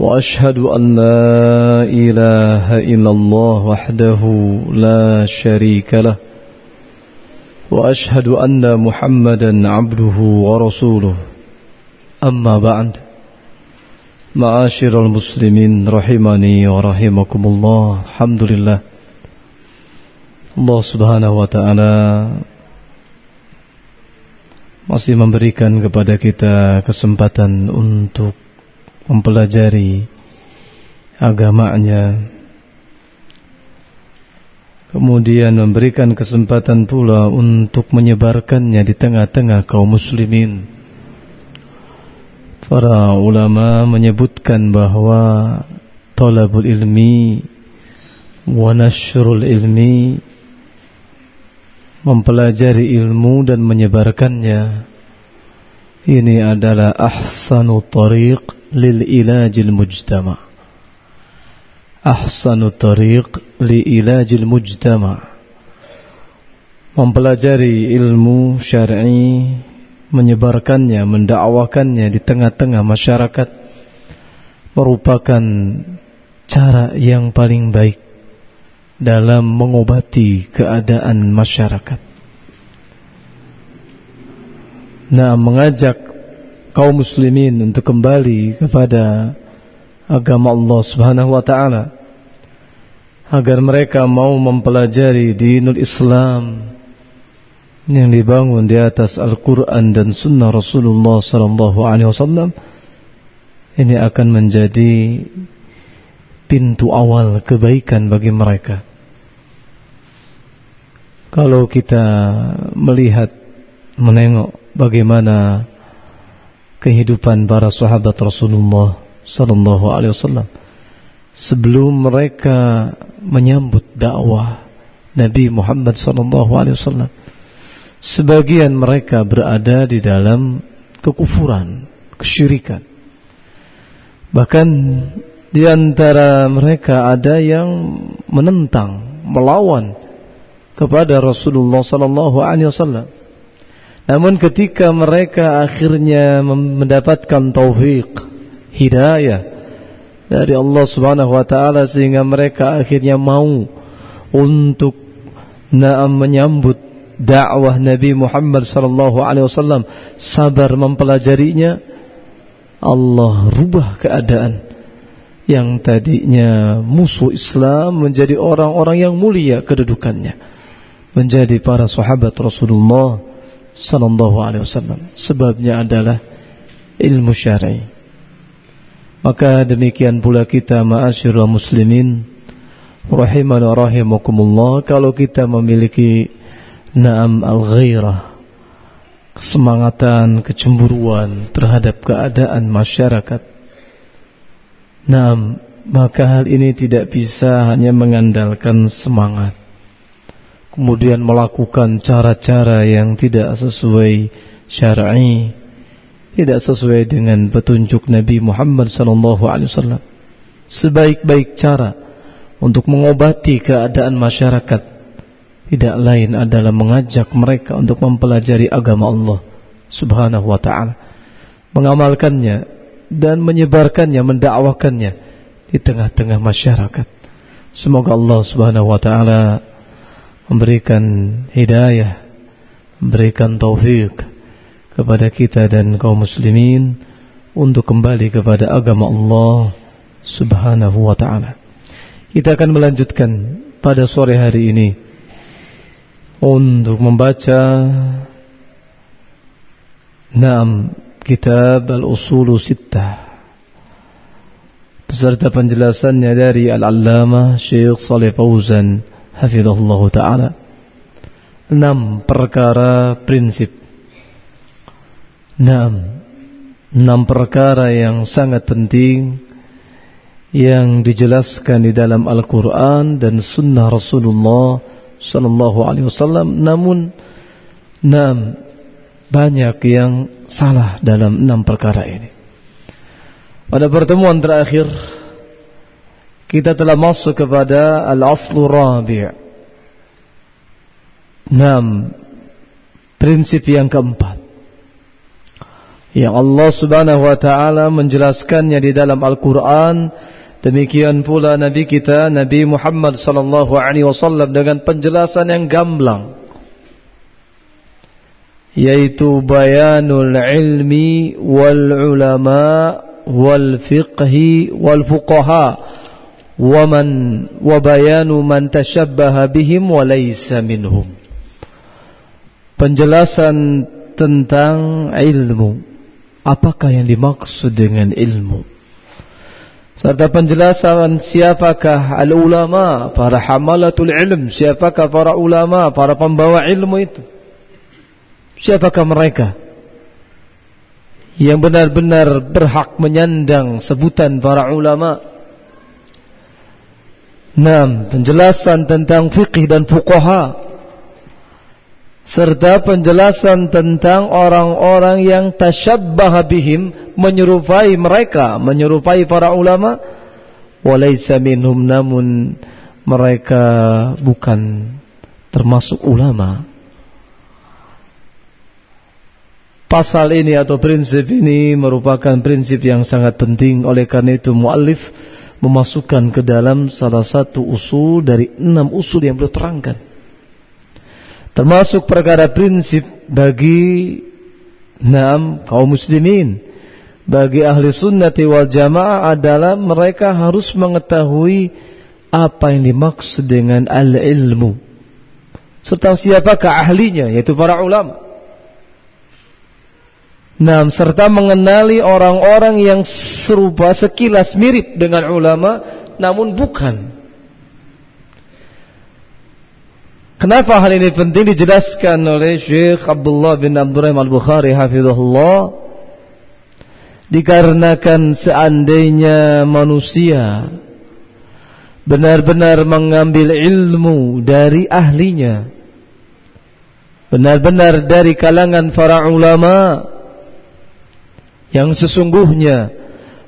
واشهد ان لا اله الا الله وحده لا شريك له واشهد ان محمدا عبده ورسوله اما بعد معاشر المسلمين رحمني ورحمكم الله الحمد لله Allah subhanahu wa ta'ala masih memberikan kepada kita kesempatan untuk mempelajari agamanya. Kemudian memberikan kesempatan pula untuk menyebarkannya di tengah-tengah kaum muslimin. Para ulama menyebutkan bahwa talabul ilmi wa nashrul ilmi mempelajari ilmu dan menyebarkannya ini adalah ahsanu tariq lil ilajil mujtama. Ahsanu tariq li ilajil mujtama. Mempelajari ilmu syar'i menyebarkannya mendakwakannya di tengah-tengah masyarakat merupakan cara yang paling baik dalam mengobati keadaan masyarakat nah mengajak kaum muslimin untuk kembali kepada agama Allah Subhanahu wa taala. Agar mereka mau mempelajari dinul Islam yang dibangun di atas Al-Qur'an dan sunnah Rasulullah sallallahu alaihi wasallam. Ini akan menjadi pintu awal kebaikan bagi mereka. Kalau kita melihat menengok bagaimana kehidupan para sahabat Rasulullah sallallahu alaihi wasallam sebelum mereka menyambut dakwah Nabi Muhammad sallallahu alaihi wasallam sebagian mereka berada di dalam kekufuran, kesyirikan. Bahkan di antara mereka ada yang menentang, melawan kepada Rasulullah sallallahu alaihi wasallam namun ketika mereka akhirnya mendapatkan taufik, hidayah dari Allah Subhanahu wa taala sehingga mereka akhirnya mau untuk na'am menyambut dakwah Nabi Muhammad sallallahu alaihi wasallam, sabar mempelajarinya, Allah rubah keadaan yang tadinya musuh Islam menjadi orang-orang yang mulia kedudukannya, menjadi para sahabat Rasulullah sallallahu alaihi wasallam. Sebabnya adalah ilmu syar'i. Maka demikian pula kita ma'asyiral muslimin rahimana rahimakumullah kalau kita memiliki na'am al-ghairah kesemangatan, kecemburuan terhadap keadaan masyarakat. Naam, maka hal ini tidak bisa hanya mengandalkan semangat kemudian melakukan cara-cara yang tidak sesuai syar'i, tidak sesuai dengan petunjuk Nabi Muhammad wasallam. Sebaik-baik cara untuk mengobati keadaan masyarakat tidak lain adalah mengajak mereka untuk mempelajari agama Allah Subhanahu wa taala, mengamalkannya dan menyebarkannya, mendakwakannya di tengah-tengah masyarakat. Semoga Allah Subhanahu wa taala memberikan hidayah, memberikan taufik kepada kita dan kaum muslimin untuk kembali kepada agama Allah Subhanahu wa taala. Kita akan melanjutkan pada sore hari ini untuk membaca Naam Kitab Al-Usulu Sittah beserta penjelasannya dari Al-Allamah Syekh Saleh Fauzan hafizahullah taala enam perkara prinsip enam enam perkara yang sangat penting yang dijelaskan di dalam Al-Quran dan Sunnah Rasulullah Sallallahu Alaihi Wasallam. Namun, enam banyak yang salah dalam enam perkara ini. Pada pertemuan terakhir, kita telah masuk kepada al-aslu rabi' enam prinsip yang keempat. Yang Allah Subhanahu wa taala menjelaskannya di dalam Al-Qur'an. Demikian pula Nabi kita Nabi Muhammad sallallahu alaihi wasallam dengan penjelasan yang gamblang yaitu bayanul ilmi wal ulama wal fiqhi wal fuqaha bayanu man tashabbaha bihim wa laysa minhum penjelasan tentang ilmu apakah yang dimaksud dengan ilmu serta penjelasan siapakah al-ulama, para hamalatul ilm, siapakah para ulama, para pembawa ilmu itu. Siapakah mereka yang benar-benar berhak menyandang sebutan para ulama? Enam, penjelasan tentang fikih dan fuqaha. Serta penjelasan tentang orang-orang yang tasyabbah bihim menyerupai mereka menyerupai para ulama. Walaysa minhum namun mereka bukan termasuk ulama. Pasal ini atau prinsip ini merupakan prinsip yang sangat penting. Oleh karena itu muallif memasukkan ke dalam salah satu usul dari enam usul yang beliau terangkan. Termasuk perkara prinsip bagi enam kaum muslimin. Bagi ahli sunnati wal jamaah adalah mereka harus mengetahui apa yang dimaksud dengan al-ilmu. Serta siapakah ahlinya yaitu para ulama Nah, serta mengenali orang-orang yang serupa sekilas mirip dengan ulama namun bukan. Kenapa hal ini penting dijelaskan oleh Syekh Abdullah bin Abdurrahim Al-Bukhari hafizahullah? Dikarenakan seandainya manusia benar-benar mengambil ilmu dari ahlinya benar-benar dari kalangan para ulama yang sesungguhnya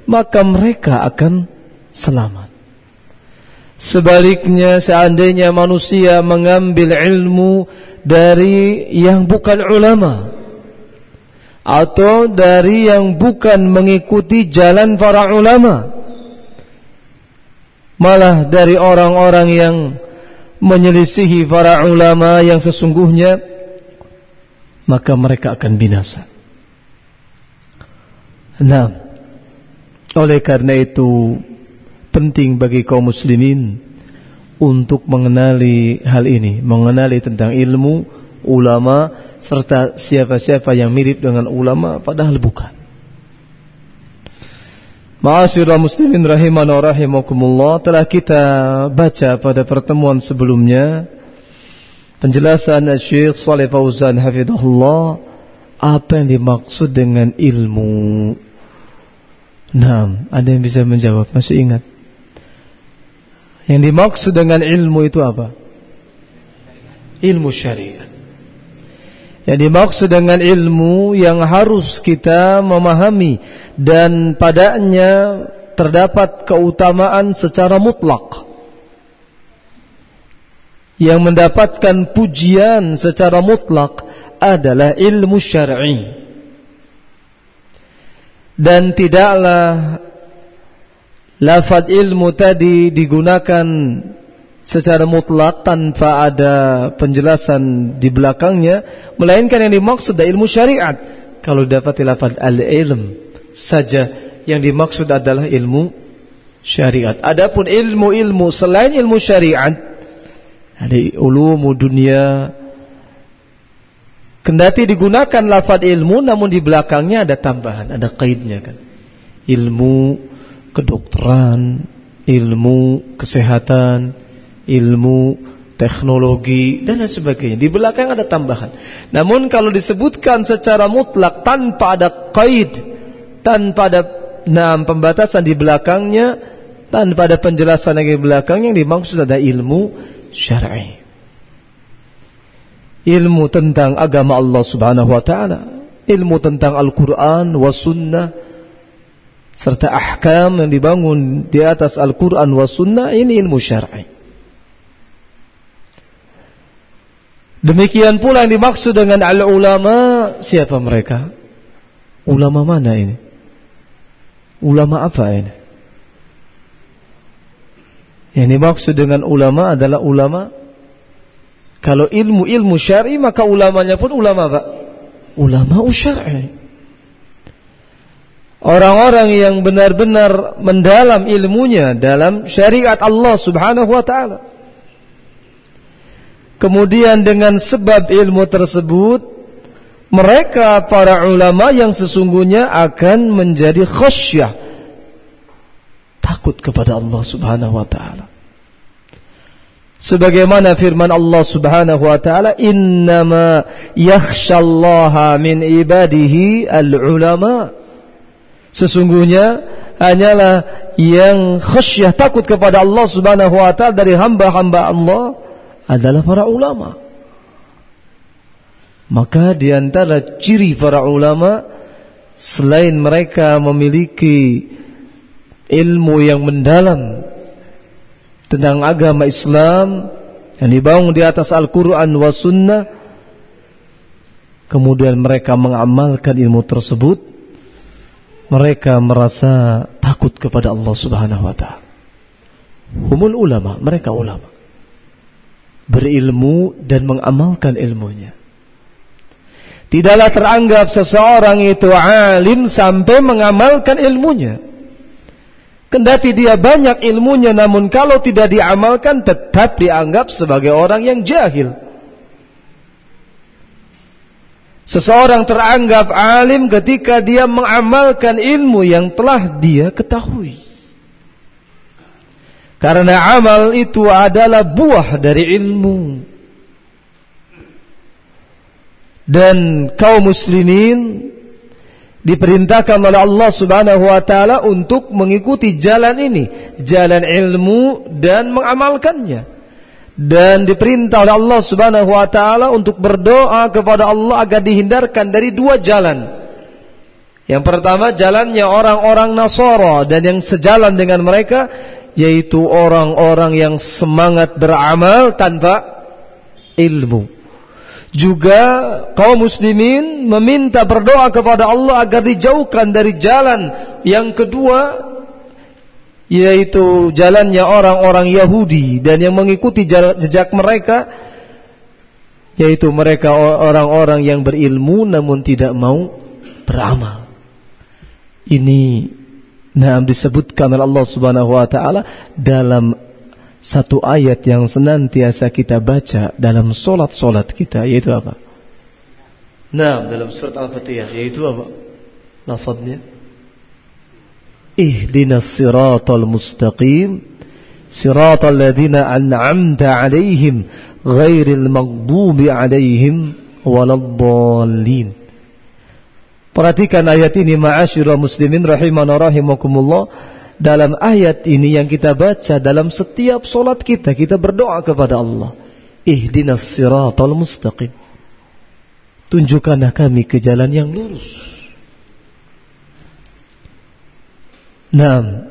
maka mereka akan selamat Sebaliknya seandainya manusia mengambil ilmu dari yang bukan ulama atau dari yang bukan mengikuti jalan para ulama malah dari orang-orang yang menyelisihi para ulama yang sesungguhnya maka mereka akan binasa. Nah, oleh karena itu penting bagi kaum muslimin untuk mengenali hal ini, mengenali tentang ilmu, ulama serta siapa-siapa yang mirip dengan ulama padahal bukan. Ma'asyiral muslimin rahiman wa rahimakumullah telah kita baca pada pertemuan sebelumnya penjelasan Syekh Saleh Fauzan hafizahullah apa yang dimaksud dengan ilmu. Nah, ada yang bisa menjawab? Masih ingat? Yang dimaksud dengan ilmu itu apa? Ilmu syariat. Yang dimaksud dengan ilmu yang harus kita memahami dan padanya terdapat keutamaan secara mutlak. Yang mendapatkan pujian secara mutlak adalah ilmu syar'i. Dan tidaklah lafad ilmu tadi digunakan secara mutlak tanpa ada penjelasan di belakangnya melainkan yang dimaksud adalah ilmu syariat kalau dapat lafad al-ilm saja yang dimaksud adalah ilmu syariat adapun ilmu-ilmu selain ilmu syariat ada ulumu dunia kendati digunakan lafad ilmu namun di belakangnya ada tambahan ada kaidnya kan ilmu kedokteran, ilmu kesehatan, ilmu teknologi dan lain sebagainya. Di belakang ada tambahan. Namun kalau disebutkan secara mutlak tanpa ada kaid, tanpa ada nah, pembatasan di belakangnya, tanpa ada penjelasan lagi belakang yang dimaksud ada ilmu syar'i. Ilmu tentang agama Allah Subhanahu wa taala, ilmu tentang Al-Qur'an was sunnah serta ahkam yang dibangun di atas Al-Qur'an was sunnah ini ilmu syar'i. Demikian pula yang dimaksud dengan al-ulama siapa mereka? Ulama mana ini? Ulama apa ini? Yang dimaksud dengan ulama adalah ulama kalau ilmu-ilmu syar'i maka ulamanya pun ulama apa? Ulama syar'i. Orang-orang yang benar-benar mendalam ilmunya dalam syariat Allah Subhanahu wa taala. Kemudian dengan sebab ilmu tersebut mereka para ulama yang sesungguhnya akan menjadi khasyah takut kepada Allah Subhanahu wa taala. Sebagaimana firman Allah Subhanahu wa taala, "Innama yakhshallaha min ibadihi al-ulama." Sesungguhnya hanyalah yang khasyah takut kepada Allah Subhanahu wa taala dari hamba-hamba Allah adalah para ulama. Maka di antara ciri para ulama selain mereka memiliki ilmu yang mendalam tentang agama Islam yang dibangun di atas Al-Quran wa Sunnah. Kemudian mereka mengamalkan ilmu tersebut. Mereka merasa takut kepada Allah Subhanahu wa taala. Humul ulama mereka ulama. Berilmu dan mengamalkan ilmunya. Tidaklah teranggap seseorang itu alim sampai mengamalkan ilmunya Kendati dia banyak ilmunya namun kalau tidak diamalkan tetap dianggap sebagai orang yang jahil. Seseorang teranggap alim ketika dia mengamalkan ilmu yang telah dia ketahui. Karena amal itu adalah buah dari ilmu. Dan kaum muslimin diperintahkan oleh Allah Subhanahu wa taala untuk mengikuti jalan ini, jalan ilmu dan mengamalkannya. Dan diperintah oleh Allah Subhanahu wa taala untuk berdoa kepada Allah agar dihindarkan dari dua jalan. Yang pertama jalannya orang-orang Nasara dan yang sejalan dengan mereka yaitu orang-orang yang semangat beramal tanpa ilmu juga kaum muslimin meminta berdoa kepada Allah agar dijauhkan dari jalan yang kedua yaitu jalannya orang-orang Yahudi dan yang mengikuti jejak mereka yaitu mereka orang-orang yang berilmu namun tidak mau beramal. Ini nah disebutkan oleh Allah Subhanahu wa taala dalam satu ayat yang senantiasa kita baca dalam solat-solat kita yaitu apa? Nah, dalam surat Al-Fatihah yaitu apa? Lafadznya Ihdinas siratal mustaqim siratal ladzina an'amta 'alaihim ghairil maghdubi 'alaihim waladdallin Perhatikan ayat ini ma'asyiral muslimin rahimana rahimakumullah dalam ayat ini yang kita baca dalam setiap solat kita kita berdoa kepada Allah. Ihdinas siratal mustaqim. Tunjukkanlah kami ke jalan yang lurus. Nah,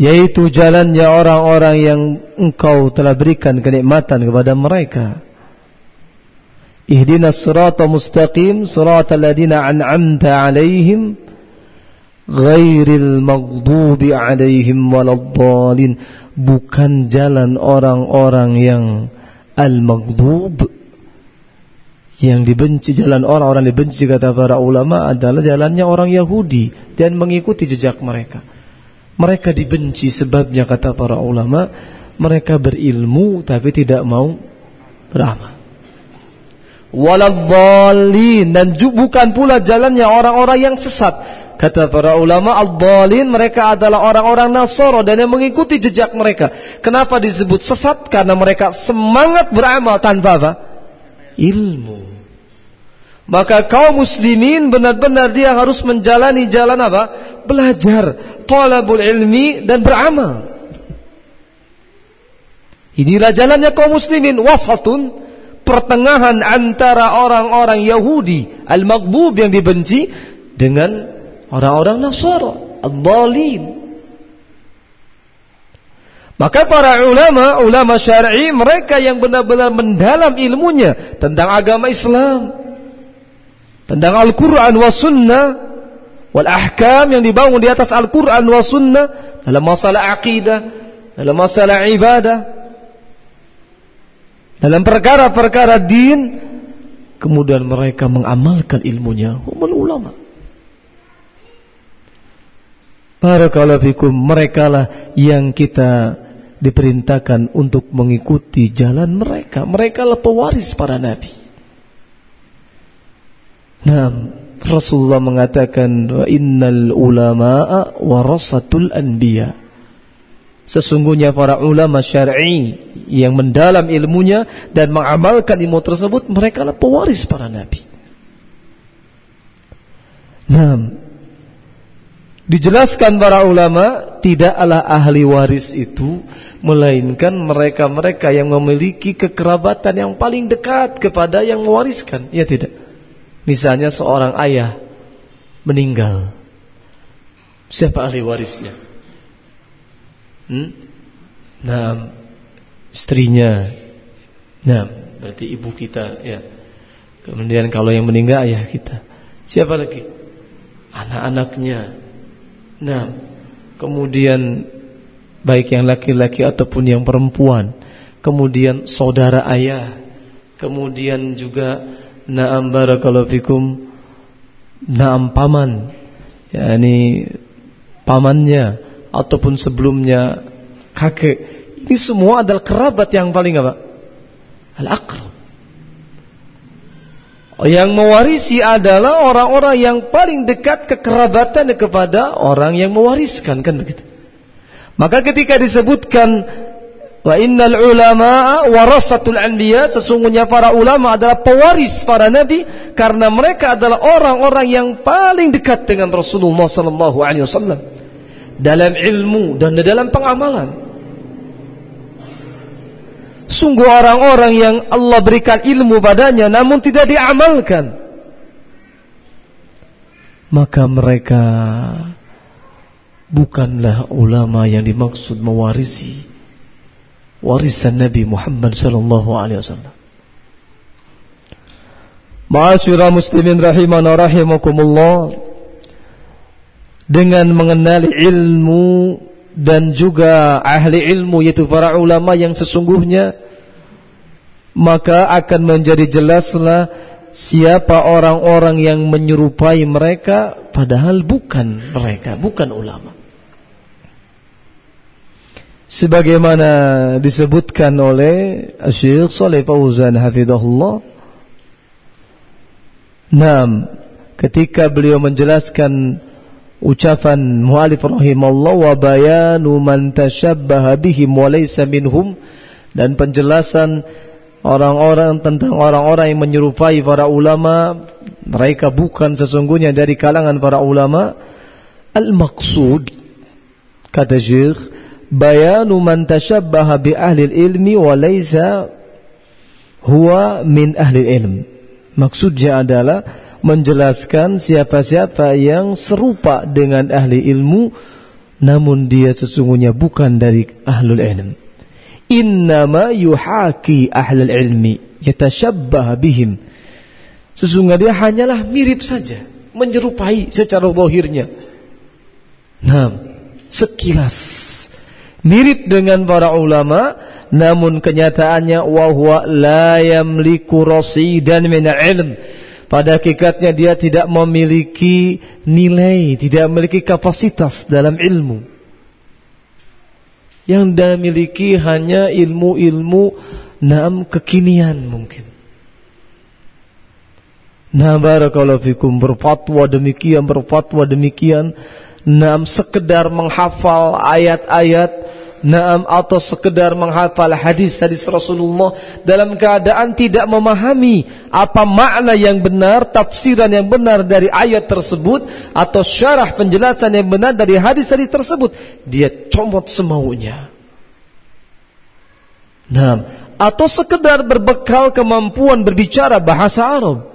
yaitu jalannya orang-orang yang engkau telah berikan kenikmatan kepada mereka. Ihdinas siratal mustaqim, siratal ladina an'amta alaihim ghairil maghdubi alaihim waladdallin bukan jalan orang-orang yang al-maghdub yang dibenci jalan orang-orang dibenci kata para ulama adalah jalannya orang Yahudi dan mengikuti jejak mereka. Mereka dibenci sebabnya kata para ulama mereka berilmu tapi tidak mau beramal. Waladhdallin dan bukan pula jalannya orang-orang yang sesat Kata para ulama, al-dhalin mereka adalah orang-orang Nasoro dan yang mengikuti jejak mereka. Kenapa disebut sesat? Karena mereka semangat beramal tanpa apa? Ilmu. Maka kaum muslimin benar-benar dia harus menjalani jalan apa? Belajar, talabul ilmi dan beramal. Inilah jalannya kaum muslimin wasatun pertengahan antara orang-orang Yahudi al-maghdub yang dibenci dengan orang-orang Nasara al-dhalin. Maka para ulama, ulama syar'i mereka yang benar-benar mendalam ilmunya tentang agama Islam, tentang Al-Quran wa Sunnah wal ahkam yang dibangun di atas Al-Quran wa Sunnah dalam masalah akidah, dalam masalah ibadah, dalam perkara-perkara din, kemudian mereka mengamalkan ilmunya, humul ulama. Barakallahu fikum, mereka lah yang kita diperintahkan untuk mengikuti jalan mereka. Mereka lah pewaris para nabi. Nah, Rasulullah mengatakan wa innal ulama'a warasatul anbiya. Sesungguhnya para ulama syar'i yang mendalam ilmunya dan mengamalkan ilmu tersebut mereka adalah pewaris para nabi. Nah, dijelaskan para ulama tidaklah ahli waris itu melainkan mereka-mereka yang memiliki kekerabatan yang paling dekat kepada yang mewariskan. Ya tidak. Misalnya seorang ayah meninggal. Siapa ahli warisnya? Hmm? Nah, istrinya. Nah, berarti ibu kita ya. Kemudian kalau yang meninggal ayah kita. Siapa lagi? Anak-anaknya. Nah, kemudian baik yang laki-laki ataupun yang perempuan. Kemudian saudara ayah. Kemudian juga Naam barakallahu fikum Naam paman yakni pamannya ataupun sebelumnya kakek ini semua adalah kerabat yang paling apa? Al-aqrab. Yang mewarisi adalah orang-orang yang paling dekat kekerabatan kepada orang yang mewariskan kan begitu. Maka ketika disebutkan Wa innal ulama warasatul anbiya sesungguhnya para ulama adalah pewaris para nabi karena mereka adalah orang-orang yang paling dekat dengan Rasulullah sallallahu alaihi wasallam dalam ilmu dan dalam pengamalan. Sungguh orang-orang yang Allah berikan ilmu padanya namun tidak diamalkan. Maka mereka bukanlah ulama yang dimaksud mewarisi warisan Nabi Muhammad sallallahu alaihi wasallam. Ma'asyiral muslimin rahimana rahimakumullah dengan mengenali ilmu dan juga ahli ilmu yaitu para ulama yang sesungguhnya maka akan menjadi jelaslah siapa orang-orang yang menyerupai mereka padahal bukan mereka, bukan ulama. Sebagaimana disebutkan oleh Syekh Saleh Fauzan hafizahullah. Nam ketika beliau menjelaskan ucapan mualif rahimallah wa bayanu man tashabbaha bihim wa laysa minhum dan penjelasan orang-orang tentang orang-orang yang menyerupai para ulama mereka bukan sesungguhnya dari kalangan para ulama al-maqsud kata Syekh bayanu man tashabbaha bi ahli ilmi wa laysa huwa min ahli ilm. Maksudnya adalah menjelaskan siapa-siapa yang serupa dengan ahli ilmu namun dia sesungguhnya bukan dari ahlul ilm. Innama yuhaki ahlul ilmi yatashabbah bihim. Sesungguhnya dia hanyalah mirip saja, menyerupai secara zahirnya. Nah, sekilas mirip dengan para ulama namun kenyataannya wahwa la yamliku rasidan min ilm pada hakikatnya dia tidak memiliki nilai tidak memiliki kapasitas dalam ilmu. Yang dia miliki hanya ilmu-ilmu nam kekinian mungkin. Nah barakallahu fikum berfatwa demikian berfatwa demikian Nam sekedar menghafal ayat-ayat Naam atau sekedar menghafal hadis-hadis Rasulullah dalam keadaan tidak memahami apa makna yang benar, tafsiran yang benar dari ayat tersebut atau syarah penjelasan yang benar dari hadis-hadis tersebut, dia comot semaunya. Naam, atau sekedar berbekal kemampuan berbicara bahasa Arab.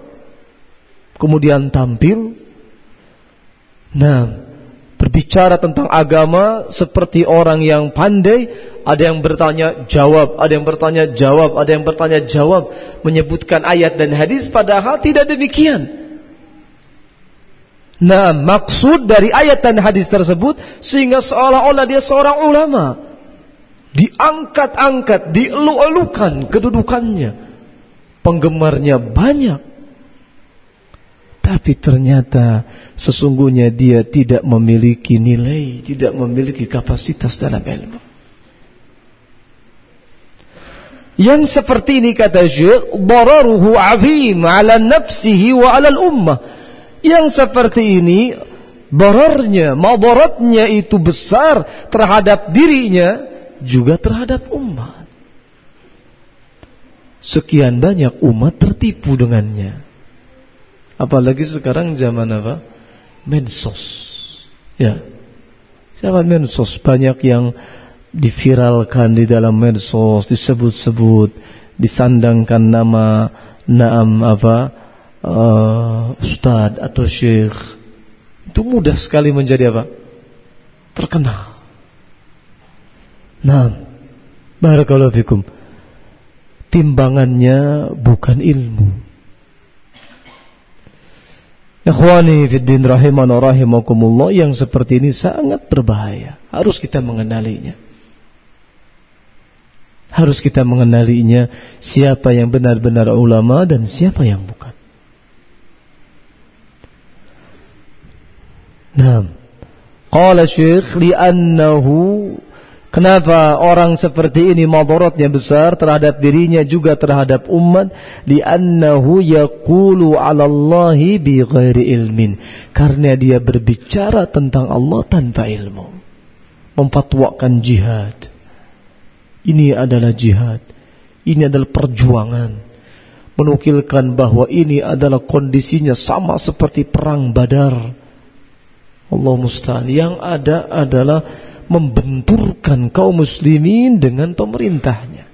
Kemudian tampil Nah, berbicara tentang agama seperti orang yang pandai, ada yang bertanya jawab, ada yang bertanya jawab, ada yang bertanya jawab, menyebutkan ayat dan hadis padahal tidak demikian. Nah, maksud dari ayat dan hadis tersebut sehingga seolah-olah dia seorang ulama. Diangkat-angkat, dielu-elukan kedudukannya. Penggemarnya banyak. Tapi ternyata sesungguhnya dia tidak memiliki nilai, tidak memiliki kapasitas dalam ilmu. Yang seperti ini kata Syekh, dararuhu azim ala nafsihi wa ala ummah. Yang seperti ini dararnya, madaratnya itu besar terhadap dirinya juga terhadap umat. Sekian banyak umat tertipu dengannya. Apalagi sekarang zaman apa? Medsos. Ya. Zaman medsos banyak yang diviralkan di dalam medsos, disebut-sebut, disandangkan nama naam apa? Uh, ustad atau syekh. Itu mudah sekali menjadi apa? Terkenal. Nah, barakallahu fikum. Timbangannya bukan ilmu Ikhwani fiddin rahiman rahimakumullah yang seperti ini sangat berbahaya. Harus kita mengenalinya. Harus kita mengenalinya siapa yang benar-benar ulama dan siapa yang bukan. Nah, qala syekh li'annahu Kenapa orang seperti ini madaratnya besar terhadap dirinya juga terhadap umat? Li'annahu yaqulu 'ala Allahi bi ghairi ilmin. Karena dia berbicara tentang Allah tanpa ilmu. Memfatwakan jihad. Ini adalah jihad. Ini adalah perjuangan. Menukilkan bahwa ini adalah kondisinya sama seperti perang Badar. Allah musta'an. Yang ada adalah membenturkan kaum muslimin dengan pemerintahnya.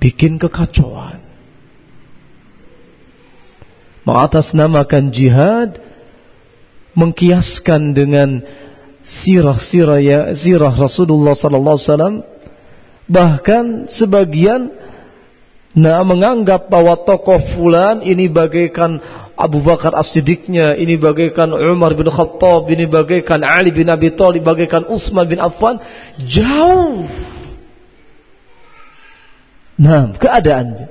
Bikin kekacauan. Mengatasnamakan jihad mengkiaskan dengan sirah-sirah ya sirah Rasulullah sallallahu alaihi bahkan sebagian nah menganggap bahwa tokoh fulan ini bagaikan Abu Bakar As-Siddiqnya, ini bagaikan Umar bin Khattab, ini bagaikan Ali bin Abi Thalib, bagaikan Utsman bin Affan, jauh. Nah, keadaannya.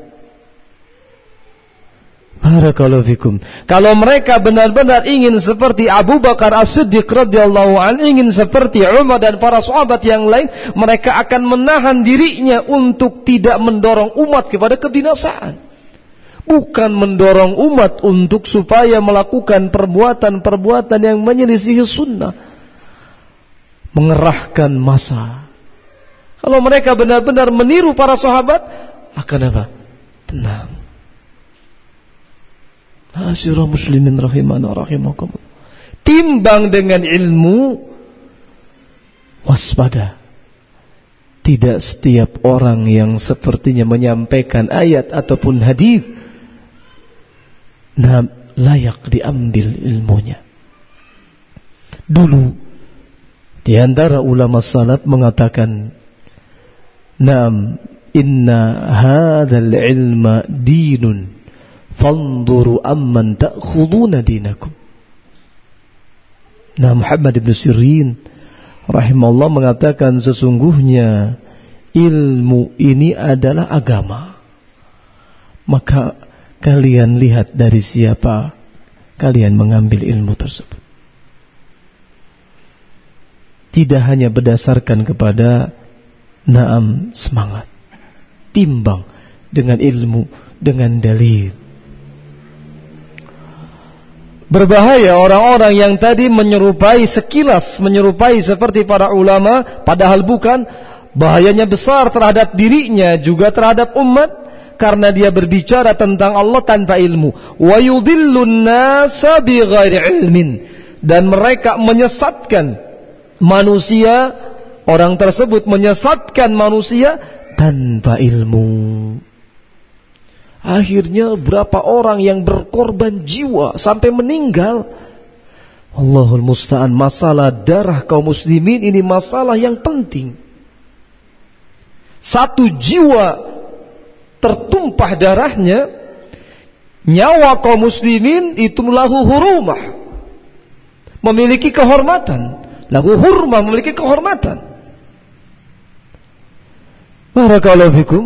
Barakallahu. Kalau mereka benar-benar ingin seperti Abu Bakar As-Siddiq radhiyallahu an, ingin seperti Umar dan para sahabat yang lain, mereka akan menahan dirinya untuk tidak mendorong umat kepada kebinasaan bukan mendorong umat untuk supaya melakukan perbuatan-perbuatan yang menyelisihi sunnah. Mengerahkan masa. Kalau mereka benar-benar meniru para sahabat akan apa? tenang. Hasilnya muslimin rahimana rahimakum timbang dengan ilmu waspada. Tidak setiap orang yang sepertinya menyampaikan ayat ataupun hadis nah, layak diambil ilmunya. Dulu di antara ulama salaf mengatakan, "Nam inna hadzal ilma dinun, fanzuru amman ta'khuduna dinakum." Nah Muhammad bin Sirin rahimahullah mengatakan sesungguhnya ilmu ini adalah agama. Maka kalian lihat dari siapa kalian mengambil ilmu tersebut. Tidak hanya berdasarkan kepada naam semangat, timbang dengan ilmu, dengan dalil. Berbahaya orang-orang yang tadi menyerupai sekilas menyerupai seperti para ulama padahal bukan bahayanya besar terhadap dirinya juga terhadap umat karena dia berbicara tentang Allah tanpa ilmu wa yudhillun nasa bighairi ilmin dan mereka menyesatkan manusia orang tersebut menyesatkan manusia tanpa ilmu Akhirnya berapa orang yang berkorban jiwa sampai meninggal. Allahul musta'an masalah darah kaum muslimin ini masalah yang penting. Satu jiwa tertumpah darahnya, nyawa kaum muslimin itu lahu hurumah. Memiliki kehormatan. Lahu hurmah memiliki kehormatan. Barakallahu fikum.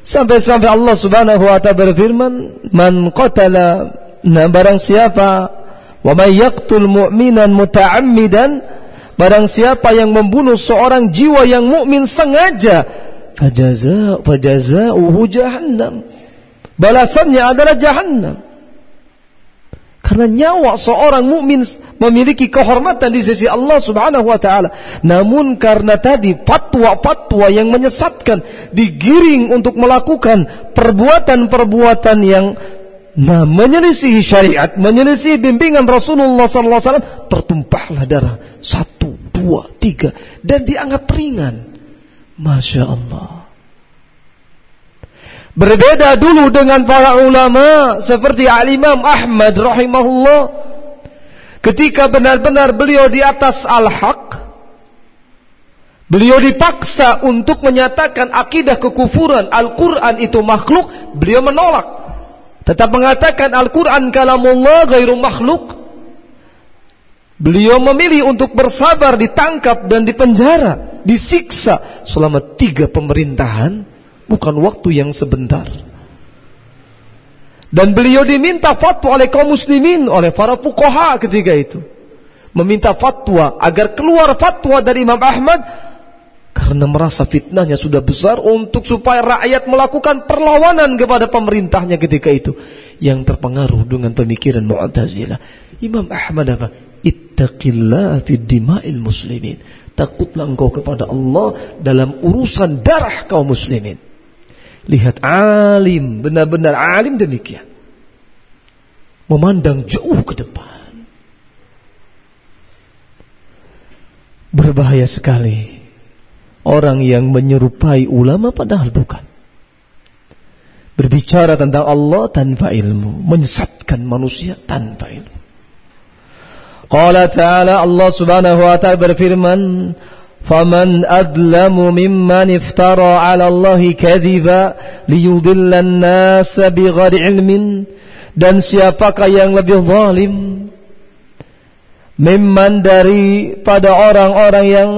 Sampai-sampai Allah Subhanahu wa taala berfirman, "Man qatala nah barang siapa wa may yaqtul mu'minan muta'ammidan barang siapa yang membunuh seorang jiwa yang mukmin sengaja fajaza fajazauhu jahannam." Balasannya adalah jahannam. Karena nyawa seorang mukmin memiliki kehormatan di sisi Allah Subhanahu wa taala. Namun karena tadi fatwa-fatwa yang menyesatkan digiring untuk melakukan perbuatan-perbuatan yang nah menyelisih syariat, menyelisih bimbingan Rasulullah sallallahu alaihi wasallam, tertumpahlah darah satu, dua, tiga dan dianggap ringan. Masya Allah. Berbeda dulu dengan para ulama seperti Al-Imam Ahmad rahimahullah. Ketika benar-benar beliau di atas al-haq, beliau dipaksa untuk menyatakan akidah kekufuran Al-Quran itu makhluk, beliau menolak. Tetap mengatakan Al-Quran kalamullah gairu makhluk. Beliau memilih untuk bersabar ditangkap dan dipenjara, disiksa selama tiga pemerintahan bukan waktu yang sebentar. Dan beliau diminta fatwa oleh kaum muslimin, oleh para fuqaha ketika itu. Meminta fatwa agar keluar fatwa dari Imam Ahmad karena merasa fitnahnya sudah besar untuk supaya rakyat melakukan perlawanan kepada pemerintahnya ketika itu yang terpengaruh dengan pemikiran Mu'tazilah. Imam Ahmad apa? Ittaqillah fid dima'il muslimin. Takutlah engkau kepada Allah dalam urusan darah kaum muslimin. Lihat alim, benar-benar alim demikian. Memandang jauh ke depan. Berbahaya sekali orang yang menyerupai ulama padahal bukan. Berbicara tentang Allah tanpa ilmu, menyesatkan manusia tanpa ilmu. Qala ta'ala Allah Subhanahu wa ta'ala berfirman, فمن أظلم ممن افترى على الله كذبا ليضل الناس بغير علم dan siapakah yang lebih zalim mimman daripada orang-orang yang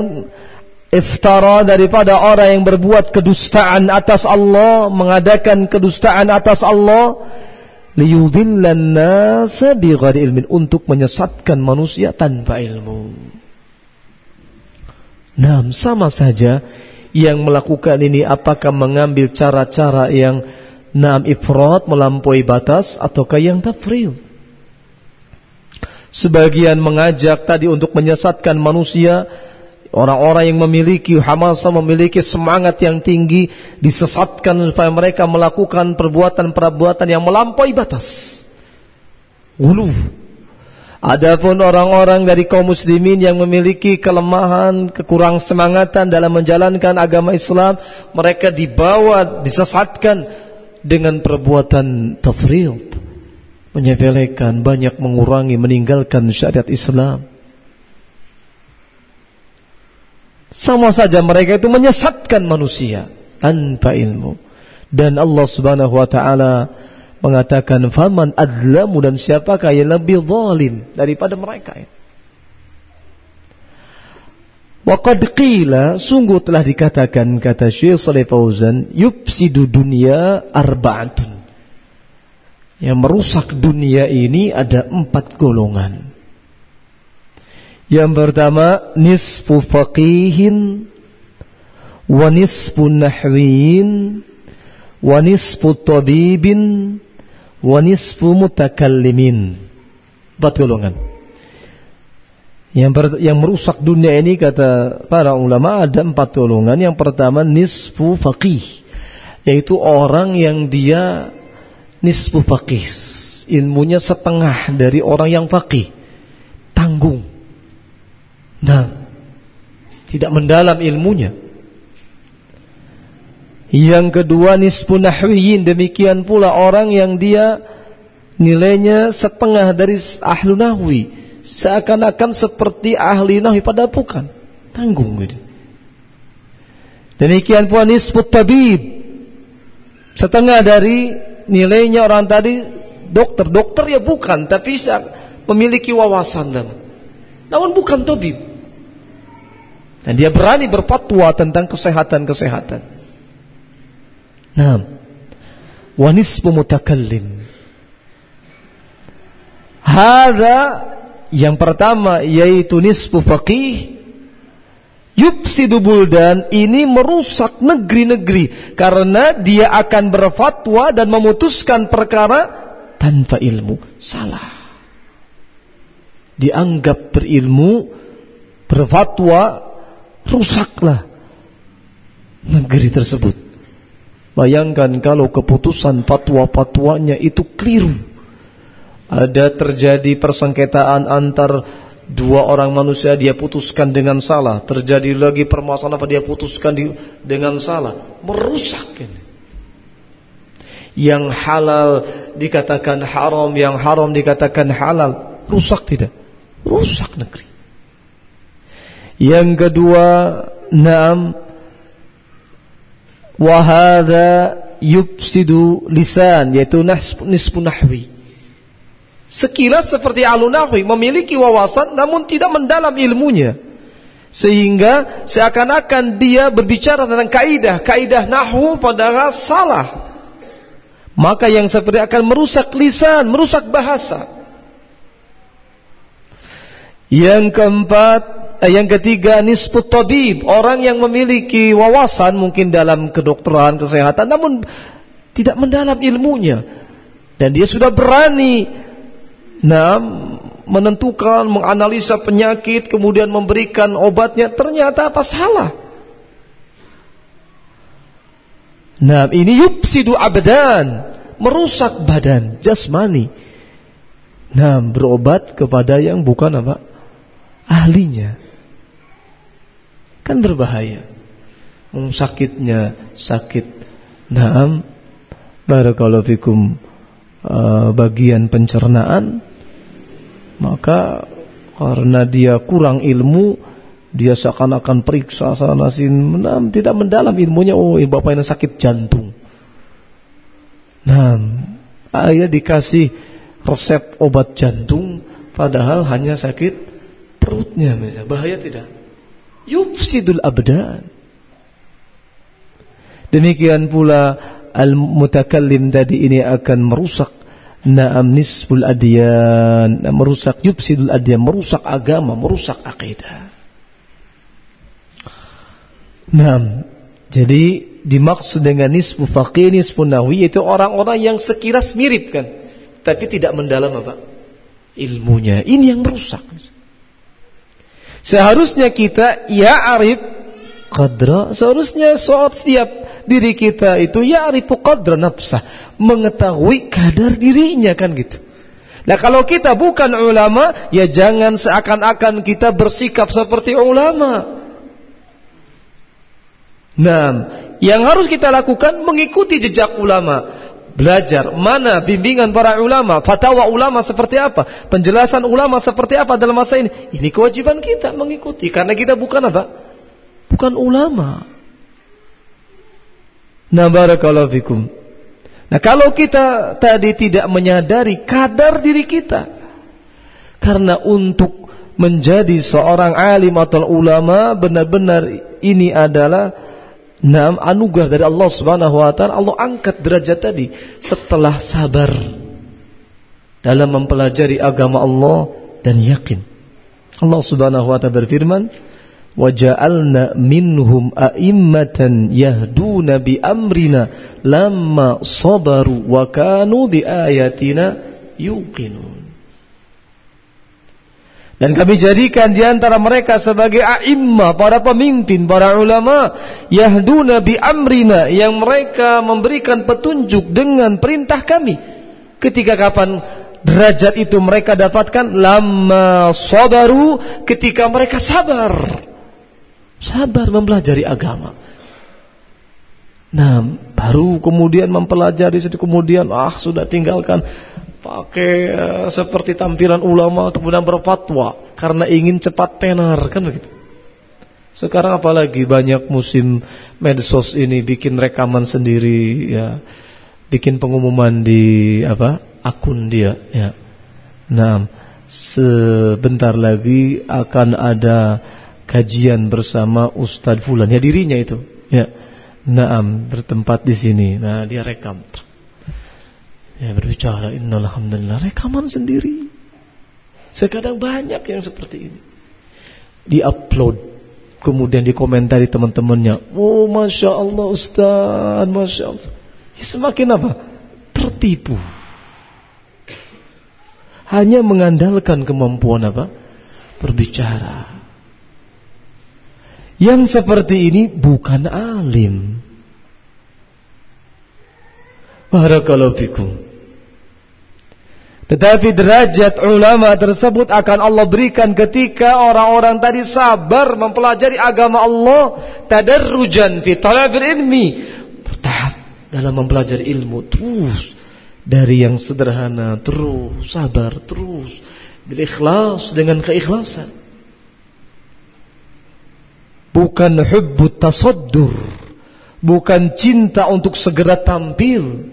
iftara daripada orang yang berbuat kedustaan atas Allah mengadakan kedustaan atas Allah liyudillan nasa ilmin untuk menyesatkan manusia tanpa ilmu Nah, sama saja yang melakukan ini apakah mengambil cara-cara yang naam ifrat melampaui batas ataukah yang tafril. Sebagian mengajak tadi untuk menyesatkan manusia Orang-orang yang memiliki hamasa, memiliki semangat yang tinggi Disesatkan supaya mereka melakukan perbuatan-perbuatan yang melampaui batas Ulu Adapun orang-orang dari kaum muslimin yang memiliki kelemahan, kekurang semangatan dalam menjalankan agama Islam, mereka dibawa, disesatkan dengan perbuatan tafrid, menyepelekan, banyak mengurangi, meninggalkan syariat Islam. Sama saja mereka itu menyesatkan manusia tanpa ilmu. Dan Allah Subhanahu wa taala mengatakan faman adlamu dan siapakah yang lebih zalim daripada mereka ya. Waqad qila sungguh telah dikatakan kata Syekh Saleh Fauzan yufsidu dunia arba'atun. Yang merusak dunia ini ada empat golongan. Yang pertama nisfu faqihin wa nisfu nahwiyin wa nisfu tabibin wa nisfu mutakallimin. Empat golongan. Yang, ber, yang merusak dunia ini kata para ulama ada empat golongan. Yang pertama nisfu faqih, yaitu orang yang dia nisfu faqih, ilmunya setengah dari orang yang faqih, tanggung. Nah, tidak mendalam ilmunya. Yang kedua nisfu nahwiyin, demikian pula orang yang dia nilainya setengah dari ahlu nahwi seakan-akan seperti ahli nahi pada bukan. Tanggung gitu demikian pula nisbut tabib setengah dari nilainya orang tadi dokter. Dokter ya bukan tapi memiliki wawasan dalam. Namun bukan tabib dan dia berani berfatwa tentang kesehatan-kesehatan. Nah wanis mutakallim. Hada yang pertama yaitu nisfu faqih. Yufsidu buldan ini merusak negeri-negeri karena dia akan berfatwa dan memutuskan perkara tanpa ilmu. Salah. Dianggap berilmu berfatwa rusaklah negeri tersebut. Bayangkan kalau keputusan fatwa-fatwanya itu keliru. Ada terjadi persengketaan antar dua orang manusia dia putuskan dengan salah. Terjadi lagi permasalahan apa dia putuskan di, dengan salah. Merusak ini. Yang halal dikatakan haram yang haram dikatakan halal rusak tidak? Rusak negeri yang kedua naam wahada yufsidu lisan yaitu nisfu nahwi Sekilas seperti alunahwi memiliki wawasan namun tidak mendalam ilmunya. Sehingga seakan-akan dia berbicara tentang kaidah, kaidah nahwu padahal salah. Maka yang seperti akan merusak lisan, merusak bahasa. Yang keempat, yang ketiga nisbut tabib, orang yang memiliki wawasan mungkin dalam kedokteran, kesehatan namun tidak mendalam ilmunya. Dan dia sudah berani nah menentukan, menganalisa penyakit, kemudian memberikan obatnya, ternyata apa salah. Nah, ini yupsidu abdan, merusak badan jasmani. Nah, berobat kepada yang bukan apa? ahlinya. Kan berbahaya. Sakitnya sakit. Naam. Barakallahu fikum uh, bagian pencernaan maka karena dia kurang ilmu dia seakan-akan periksa sana sini. Tidak mendalam ilmunya. Oh bapak ini sakit jantung. Nah ayah dikasih resep obat jantung padahal hanya sakit perutnya misalnya. Bahaya tidak yufsidul abdan. Demikian pula al mutakallim tadi ini akan merusak Naam nisbul adyan merusak yubsidul adyan merusak agama merusak akidah. Naam. Jadi dimaksud dengan nisbu faqih nisbu nahwi itu orang-orang yang sekilas mirip kan? Tapi tidak mendalam apa? Ilmunya. Ini yang merusak seharusnya kita ya arif qadra seharusnya setiap diri kita itu ya arifu qadra nafsah, mengetahui kadar dirinya kan gitu. Nah kalau kita bukan ulama, ya jangan seakan-akan kita bersikap seperti ulama. Nah, yang harus kita lakukan mengikuti jejak ulama. Belajar mana bimbingan para ulama, fatwa ulama seperti apa, penjelasan ulama seperti apa dalam masa ini. Ini kewajiban kita mengikuti karena kita bukan apa? Bukan ulama. Nah barakallahu fikum. Nah kalau kita tadi tidak menyadari kadar diri kita. Karena untuk menjadi seorang alim atau ulama benar-benar ini adalah Nah, anugerah dari Allah Subhanahu wa taala Allah angkat derajat tadi setelah sabar dalam mempelajari agama Allah dan yakin. Allah Subhanahu wa taala berfirman, "Wa ja'alna minhum a'immatan yahduna bi amrina lamma sabaru wa kanu bi ayatina yuqinun." Dan kami jadikan di antara mereka sebagai a'imma, para pemimpin, para ulama, yahduna bi amrina yang mereka memberikan petunjuk dengan perintah kami. Ketika kapan derajat itu mereka dapatkan lama sabaru ketika mereka sabar. Sabar mempelajari agama. Nah, baru kemudian mempelajari kemudian ah sudah tinggalkan pakai uh, seperti tampilan ulama kemudian berfatwa karena ingin cepat tenar kan begitu. Sekarang apalagi banyak musim medsos ini bikin rekaman sendiri ya, bikin pengumuman di apa akun dia ya. Nah, sebentar lagi akan ada kajian bersama Ustadz Fulan ya dirinya itu ya. Naam bertempat di sini. Nah, dia rekam ya berbicara innalhamdulillah. Rekaman sendiri. Sekadang banyak yang seperti ini. Diupload kemudian dikomentari teman-temannya. Oh masya Allah Ustaz masya Allah. Ya, semakin apa? Tertipu. Hanya mengandalkan kemampuan apa? Berbicara. Yang seperti ini bukan alim. Barakallahu fikum tetapi derajat ulama tersebut akan Allah berikan ketika orang-orang tadi sabar mempelajari agama Allah tadarrujan fi talabil ilmi bertahap dalam mempelajari ilmu terus. Dari yang sederhana terus sabar terus bil ikhlas dengan keikhlasan. Bukan hubbut tasaddur bukan cinta untuk segera tampil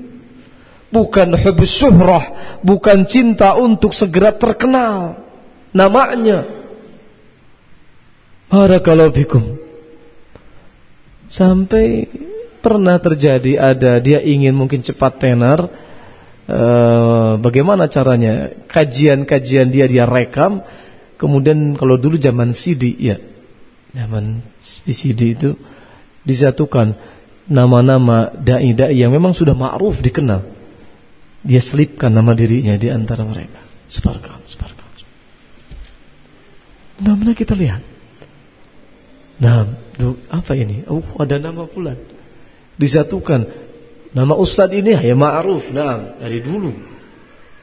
bukan hubus syuhrah, bukan cinta untuk segera terkenal namanya. Barakallahu fikum. Sampai pernah terjadi ada dia ingin mungkin cepat tenar uh, bagaimana caranya? Kajian-kajian dia dia rekam kemudian kalau dulu zaman CD ya. Zaman CD itu disatukan nama-nama dai-dai yang memang sudah ma'ruf dikenal dia selipkan nama dirinya di antara mereka. Sebarkan, sebarkan. Benar-benar kita lihat. Nah, apa ini? Oh, ada nama pula. Disatukan. Nama Ustadz ini ya ma'ruf. Nah, dari dulu.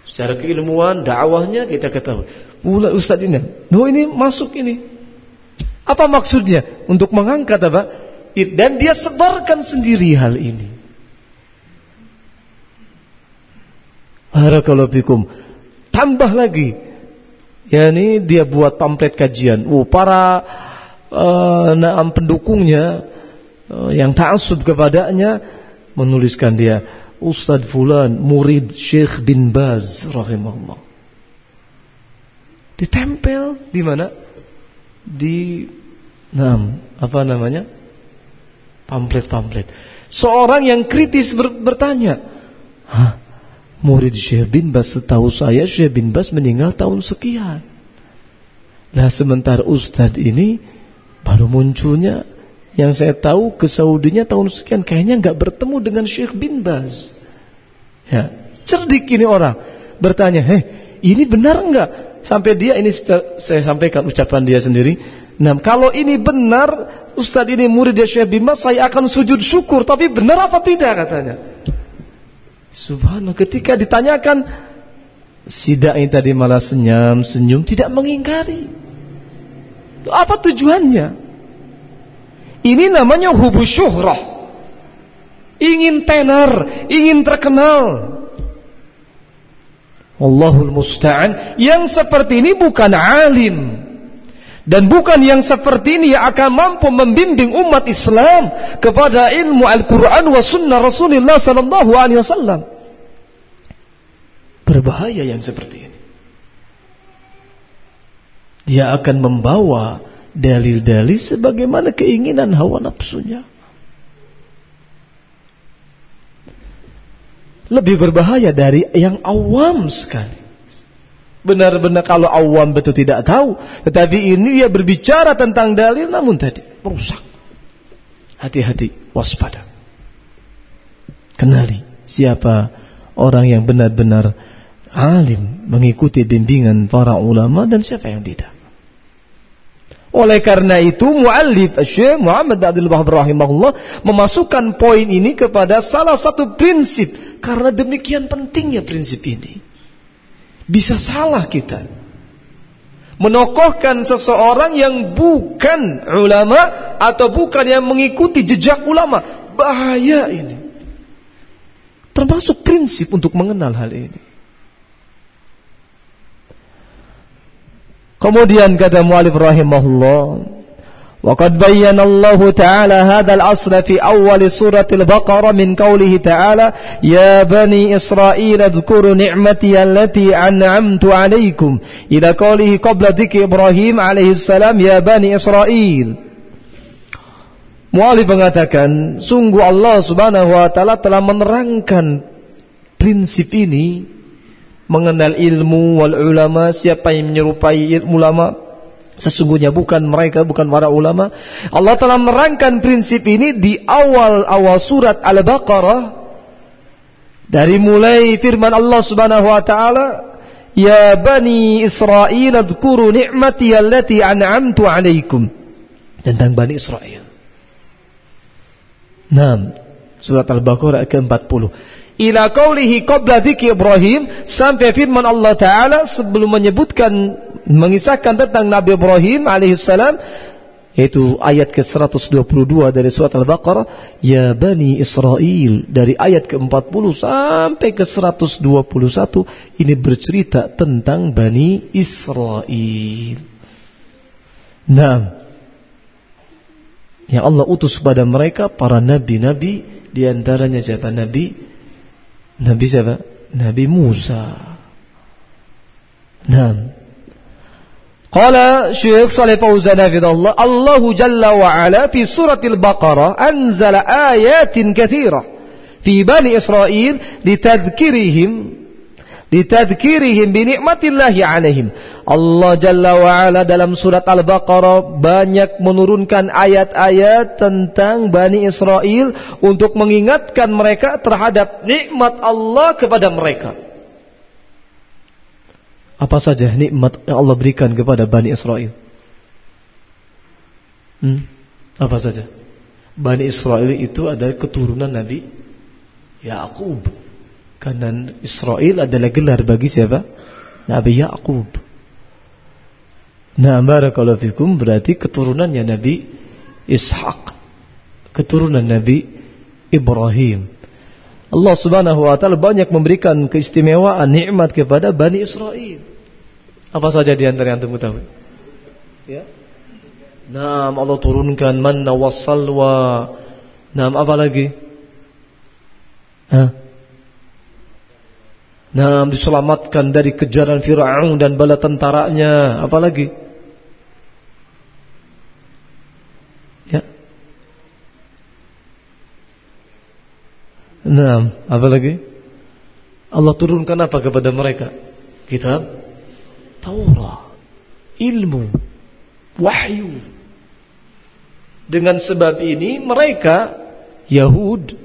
Secara keilmuan, dakwahnya kita ketahui. Pula Ustadz ini. No, ini masuk ini. Apa maksudnya? Untuk mengangkat apa? Dan dia sebarkan sendiri hal ini. Barakallahu fikum. Tambah lagi. Ya ini dia buat pamflet kajian. Oh, para uh, naam pendukungnya uh, yang ta'assub kepadanya menuliskan dia Ustaz fulan murid Syekh bin Baz rahimahullah. Ditempel di mana? Di naam, apa namanya? Pamflet-pamflet. Seorang yang kritis ber bertanya, "Hah, murid Syekh bin Bas setahu saya Syekh bin Bas meninggal tahun sekian. Nah sementara Ustadz ini baru munculnya yang saya tahu ke Saudinya tahun sekian kayaknya nggak bertemu dengan Syekh bin Bas. Ya, cerdik ini orang bertanya, heh ini benar nggak? Sampai dia ini saya sampaikan ucapan dia sendiri. Nah kalau ini benar Ustadz ini murid Syekh bin Bas saya akan sujud syukur. Tapi benar apa tidak katanya? Subhanallah ketika ditanyakan si dai tadi malah senyum, senyum tidak mengingkari. Apa tujuannya? Ini namanya hubu syuhrah. Ingin tenar, ingin terkenal. Allahul musta'an. Yang seperti ini bukan alim. Dan bukan yang seperti ini yang akan mampu membimbing umat Islam kepada ilmu Al-Quran wa sunnah Rasulullah sallallahu alaihi wasallam. Berbahaya yang seperti ini. Dia akan membawa dalil-dalil sebagaimana keinginan hawa nafsunya. Lebih berbahaya dari yang awam sekali. Benar-benar kalau awam betul tidak tahu. Tetapi ini dia berbicara tentang dalil namun tadi merusak. Hati-hati, waspada. Kenali siapa orang yang benar-benar alim mengikuti bimbingan para ulama dan siapa yang tidak. Oleh karena itu muallif Syekh Muhammad Abdul Wahab rahimahullah memasukkan poin ini kepada salah satu prinsip karena demikian pentingnya prinsip ini. Bisa salah kita. Menokohkan seseorang yang bukan ulama atau bukan yang mengikuti jejak ulama. Bahaya ini. Termasuk prinsip untuk mengenal hal ini. Kemudian kata mu'alif rahimahullah وقد بين الله تعالى هذا الأصل في أول سورة البقرة من قوله تعالى يا بني إسرائيل اذكروا نعمتي التي أنعمت عليكم إلى قوله قبل ذكر إبراهيم عليه السلام يا بني إسرائيل Mu'alif mengatakan sungguh Allah subhanahu wa ta'ala telah menerangkan prinsip ini mengenal ilmu wal ulama siapa yang menyerupai ilmu ulama. Sesungguhnya bukan mereka bukan para ulama. Allah telah menerangkan prinsip ini di awal-awal surat Al-Baqarah. Dari mulai firman Allah Subhanahu wa taala Ya bani Israel adhkuru ni'mati allati an'amtu 'alaikum tentang bani Israel. Nah, surat Al-Baqarah ke-40 ila qaulihi qabla dzikri Ibrahim sampai firman Allah taala sebelum menyebutkan mengisahkan tentang Nabi Ibrahim alaihissalam yaitu ayat ke-122 dari surat Al-Baqarah ya bani Israel dari ayat ke-40 sampai ke-121 ini bercerita tentang bani Israel nah yang Allah utus kepada mereka para nabi-nabi di antaranya siapa nabi Nabi siapa? Nabi Musa. Nah. Qala Syekh Saleh Fauzan hafizallah Allah Jalla wa Ala fi suratil Baqarah anzala ayatin katsirah fi bani Israel litadhkirihim litadhkirihim bi ni'matillahi alaihim. Allah Jalla wa Ala dalam surat Al-Baqarah banyak menurunkan ayat-ayat tentang Bani Israel untuk mengingatkan mereka terhadap nikmat Allah kepada mereka. Apa saja nikmat yang Allah berikan kepada Bani Israel? Hmm? Apa saja? Bani Israel itu adalah keturunan Nabi Yakub. Karena Israel adalah gelar bagi siapa? Nabi Yakub. Nah, barakallahu fikum berarti keturunannya Nabi Ishak. Keturunan Nabi Ibrahim. Allah Subhanahu wa taala banyak memberikan keistimewaan nikmat kepada Bani Israel. Apa saja di antara yang antum tahu? Ya. Nah, Allah turunkan manna wassalwa. Nah, apa lagi? Hah? Nah, diselamatkan dari kejaran Fir'aun dan bala tentaranya. Apalagi? Ya. Nah, apalagi? Allah turunkan apa kepada mereka? Kitab Taurat, ilmu, wahyu. Dengan sebab ini mereka Yahud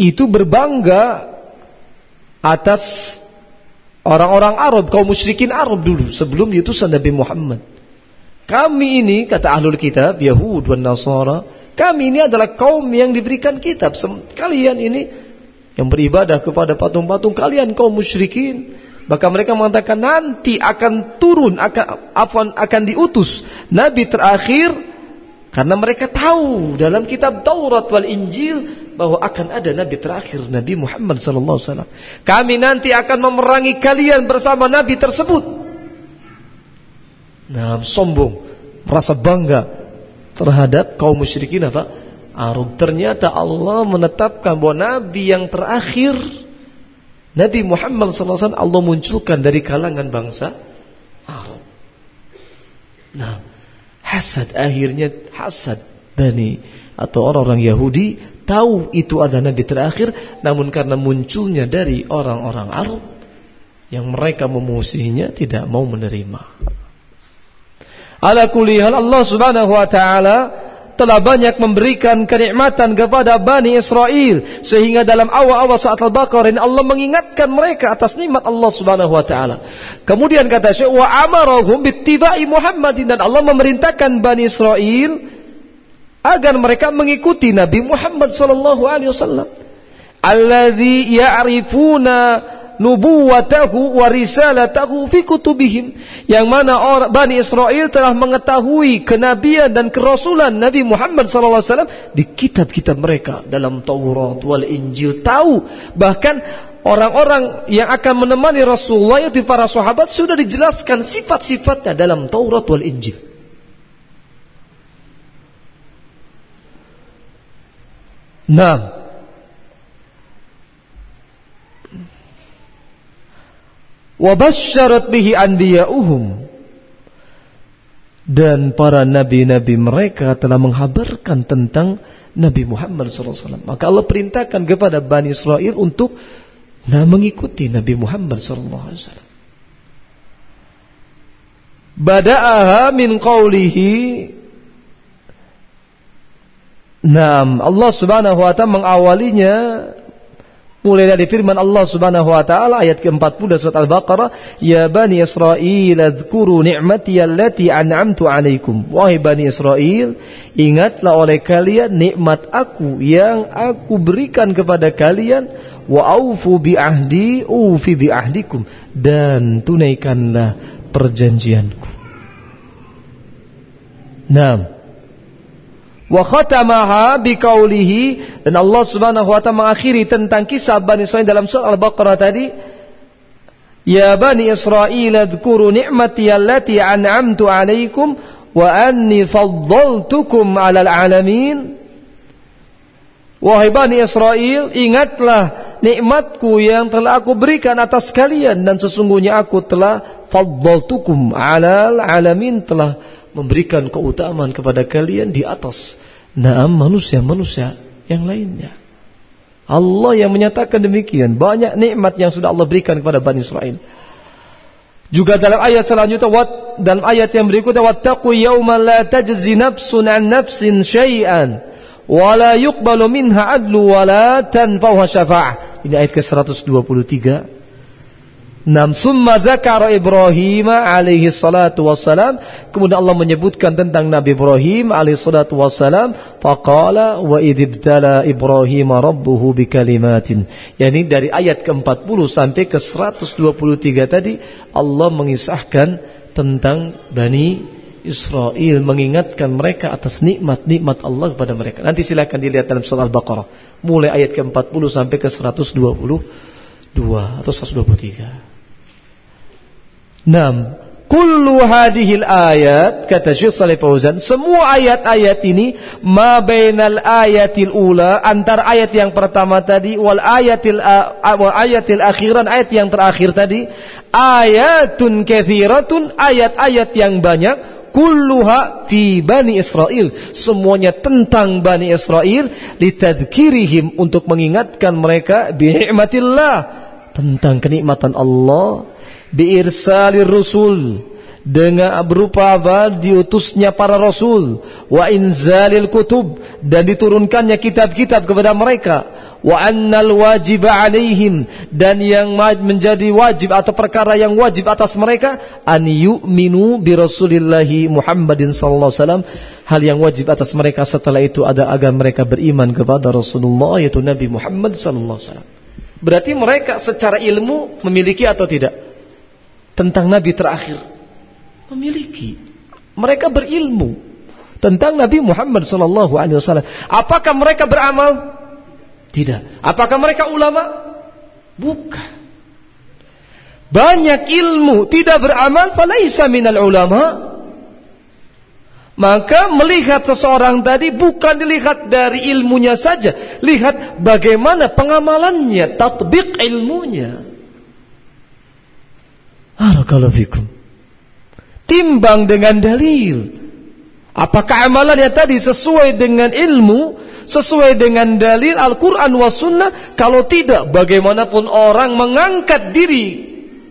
itu berbangga atas orang-orang Arab, kaum musyrikin Arab dulu sebelum diutusan Nabi Muhammad. Kami ini kata ahlul kitab Yahud dan Nasara, kami ini adalah kaum yang diberikan kitab. Kalian ini yang beribadah kepada patung-patung, kalian kaum musyrikin. Bahkan mereka mengatakan nanti akan turun akan afwan akan diutus nabi terakhir karena mereka tahu dalam kitab Taurat wal Injil bahwa akan ada nabi terakhir Nabi Muhammad sallallahu alaihi. Kami nanti akan memerangi kalian bersama nabi tersebut. Nah, sombong, merasa bangga terhadap kaum musyrikin apa? Arab. Ternyata Allah menetapkan bahwa nabi yang terakhir Nabi Muhammad SAW Allah munculkan dari kalangan bangsa Arab. Nah, hasad akhirnya hasad Bani atau orang-orang Yahudi tahu itu ada nabi terakhir namun karena munculnya dari orang-orang Arab yang mereka memusuhinya tidak mau menerima. Ala kulli hal Allah Subhanahu wa taala telah banyak memberikan kenikmatan kepada Bani Israel sehingga dalam awal-awal saat Al-Baqarah ini Allah mengingatkan mereka atas nikmat Allah Subhanahu wa taala. Kemudian kata Syekh wa amarahum bittiba'i Muhammadin dan Allah memerintahkan Bani Israel agar mereka mengikuti Nabi Muhammad sallallahu alaihi wasallam. Alladzi ya'rifuna nubuwatahu wa risalatahu fi kutubihim yang mana orang Bani Israel telah mengetahui kenabian dan kerasulan Nabi Muhammad SAW di kitab-kitab mereka dalam Taurat wal Injil. Tahu bahkan orang-orang yang akan menemani Rasulullah itu para sahabat sudah dijelaskan sifat-sifatnya dalam Taurat wal Injil. Nah, wabasyarat bihi anbiya'uhum dan para nabi-nabi mereka telah menghabarkan tentang Nabi Muhammad SAW. Maka Allah perintahkan kepada Bani Israel untuk nah, mengikuti Nabi Muhammad SAW. Bada'aha min qawlihi Naam, Allah Subhanahu wa taala mengawalinya Mulai dari firman Allah Subhanahu wa taala ayat ke-40 surat Al-Baqarah, "Ya Bani Israil, adzkuru ni'mati allati an'amtu 'alaikum." Wahai Bani Israel, ingatlah oleh kalian nikmat aku yang aku berikan kepada kalian, wa aufu bi ahdi, ufi bi ahdikum dan tunaikanlah perjanjianku. Naam wa khatamaha biqaulihi dan Allah Subhanahu wa taala mengakhiri tentang kisah Bani Israil dalam surah Al-Baqarah tadi. Ya Bani Israil adhkuru ni'mati allati an'amtu 'alaikum wa anni faddaltukum 'alal 'alamin. Wahai Bani Israel, ingatlah nikmatku yang telah aku berikan atas kalian dan sesungguhnya aku telah faddaltukum 'alal 'alamin telah memberikan keutamaan kepada kalian di atas naam manusia-manusia yang lainnya. Allah yang menyatakan demikian. Banyak nikmat yang sudah Allah berikan kepada Bani Israel. Juga dalam ayat selanjutnya wat, dalam ayat yang berikutnya wattaqu yawman la tajzi nafsun an nafsin syai'an wa la yuqbalu minha adlu wa la. Ini ayat ke-123. Nam summa dzakara Ibrahim alaihi salatu wassalam. Kemudian Allah menyebutkan tentang Nabi Ibrahim alaihi salatu wassalam. Faqala wa idibtala Ibrahim rabbuhu bikalimatin. Yani dari ayat ke-40 sampai ke 123 tadi Allah mengisahkan tentang Bani Israel mengingatkan mereka atas nikmat-nikmat Allah kepada mereka. Nanti silakan dilihat dalam surah Al-Baqarah. Mulai ayat ke-40 sampai ke 122 atau 123. Nam, kullu hadhil ayat kata Syekh Saleh Fauzan, semua ayat-ayat ini ma bainal ayatil ula antara ayat yang pertama tadi wal ayatil wal ayatil akhiran ayat yang terakhir tadi ayatun kathiratun ayat-ayat yang banyak kulluha fi Bani Israel. Semuanya tentang Bani Israel litadhkirihim untuk mengingatkan mereka bi tentang kenikmatan Allah biirsalir rusul dengan berupa apa diutusnya para rasul wa inzalil kutub dan diturunkannya kitab-kitab kepada mereka wa annal wajib alaihim dan yang menjadi wajib atau perkara yang wajib atas mereka an yu'minu bi rasulillahi Muhammadin sallallahu alaihi wasallam. Hal yang wajib atas mereka setelah itu ada agar mereka beriman kepada Rasulullah yaitu Nabi Muhammad sallallahu alaihi wasallam. Berarti mereka secara ilmu memiliki atau tidak tentang Nabi terakhir? Memiliki. Mereka berilmu tentang Nabi Muhammad sallallahu alaihi wasallam. Apakah mereka beramal? Tidak. Apakah mereka ulama? Bukan. Banyak ilmu tidak beramal falaisa minal ulama. Maka melihat seseorang tadi bukan dilihat dari ilmunya saja, lihat bagaimana pengamalannya, tatbik ilmunya. Barakallahu fikum. Timbang dengan dalil. Apakah amalannya tadi sesuai dengan ilmu, sesuai dengan dalil Al-Quran wa sunnah? Kalau tidak, bagaimanapun orang mengangkat diri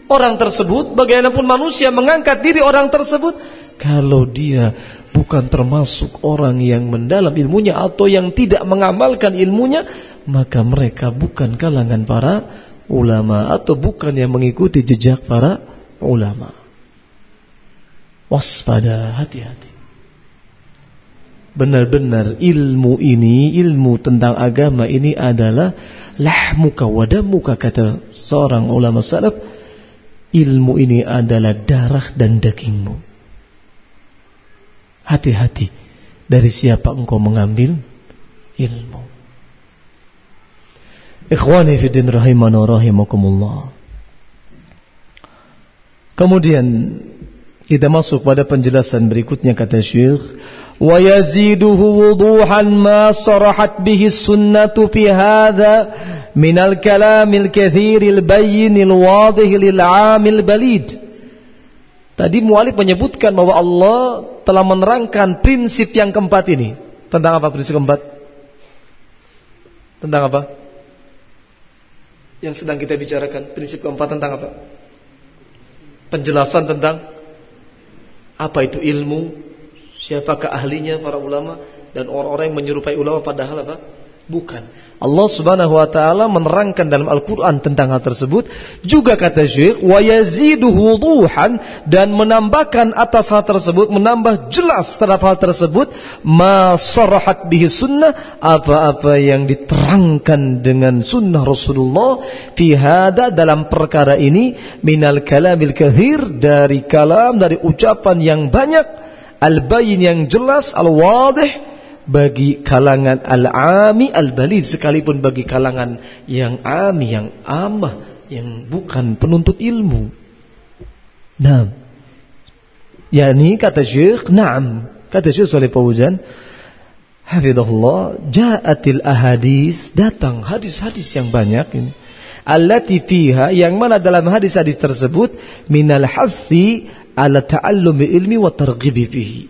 orang tersebut, bagaimanapun manusia mengangkat diri orang tersebut, kalau dia bukan termasuk orang yang mendalam ilmunya atau yang tidak mengamalkan ilmunya, maka mereka bukan kalangan para ulama atau bukan yang mengikuti jejak para ulama. Waspada, hati-hati. Benar-benar ilmu ini, ilmu tentang agama ini adalah lahmuka wadamuka kata seorang ulama salaf. Ilmu ini adalah darah dan dagingmu. Hati-hati dari siapa engkau mengambil ilmu. Ikhwani fi din rahimana rahimakumullah. Kemudian kita masuk pada penjelasan berikutnya kata Syekh wa yaziduhu wuduhan ma sarahat bihi sunnatu fi hadha min al-kalam al-kathir al-bayyin al-wadih lil-'am al-balid Tadi mualif menyebutkan bahwa Allah telah menerangkan prinsip yang keempat ini. Tentang apa prinsip keempat? Tentang apa? Yang sedang kita bicarakan. Prinsip keempat tentang apa? Penjelasan tentang apa itu ilmu, siapakah ahlinya para ulama dan orang-orang yang menyerupai ulama padahal apa? Bukan. Allah Subhanahu wa taala menerangkan dalam Al-Qur'an tentang hal tersebut. Juga kata Syekh, "Wa yaziduhu wuduhan" dan menambahkan atas hal tersebut, menambah jelas terhadap hal tersebut, ma sarahat bihi sunnah, apa-apa yang diterangkan dengan sunnah Rasulullah fi hada dalam perkara ini minal kalamil kathir dari kalam dari ucapan yang banyak al-bayin yang jelas al-wadih bagi kalangan al-ami al-balid sekalipun bagi kalangan yang ami yang amah yang bukan penuntut ilmu. Nah, yakni kata Syekh, na'am, kata Syekh Salih Fauzan, hafizahullah, ja'atil ahadis, datang hadis-hadis yang banyak ini. Allati fiha yang mana dalam hadis-hadis tersebut minal hathi ala ta'allumi ilmi wa targhibi fihi.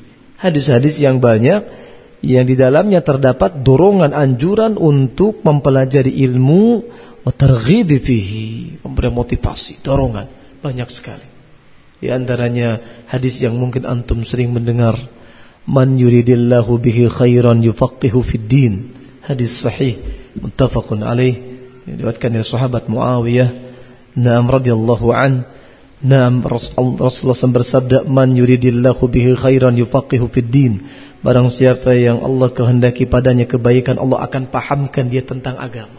Hadis-hadis yang banyak yang di dalamnya terdapat dorongan anjuran untuk mempelajari ilmu fihi, memberi motivasi, dorongan banyak sekali. Di antaranya hadis yang mungkin antum sering mendengar, man yuridillahu bihi khairan yufaqihu fid din. Hadis sahih muttafaqun alaih diriwayatkan oleh sahabat Muawiyah Naam radhiyallahu an Naam Rasulullah SAW bersabda man yuridillahu bihi khairan yufaqihu fid din Barang siapa yang Allah kehendaki padanya kebaikan Allah akan pahamkan dia tentang agama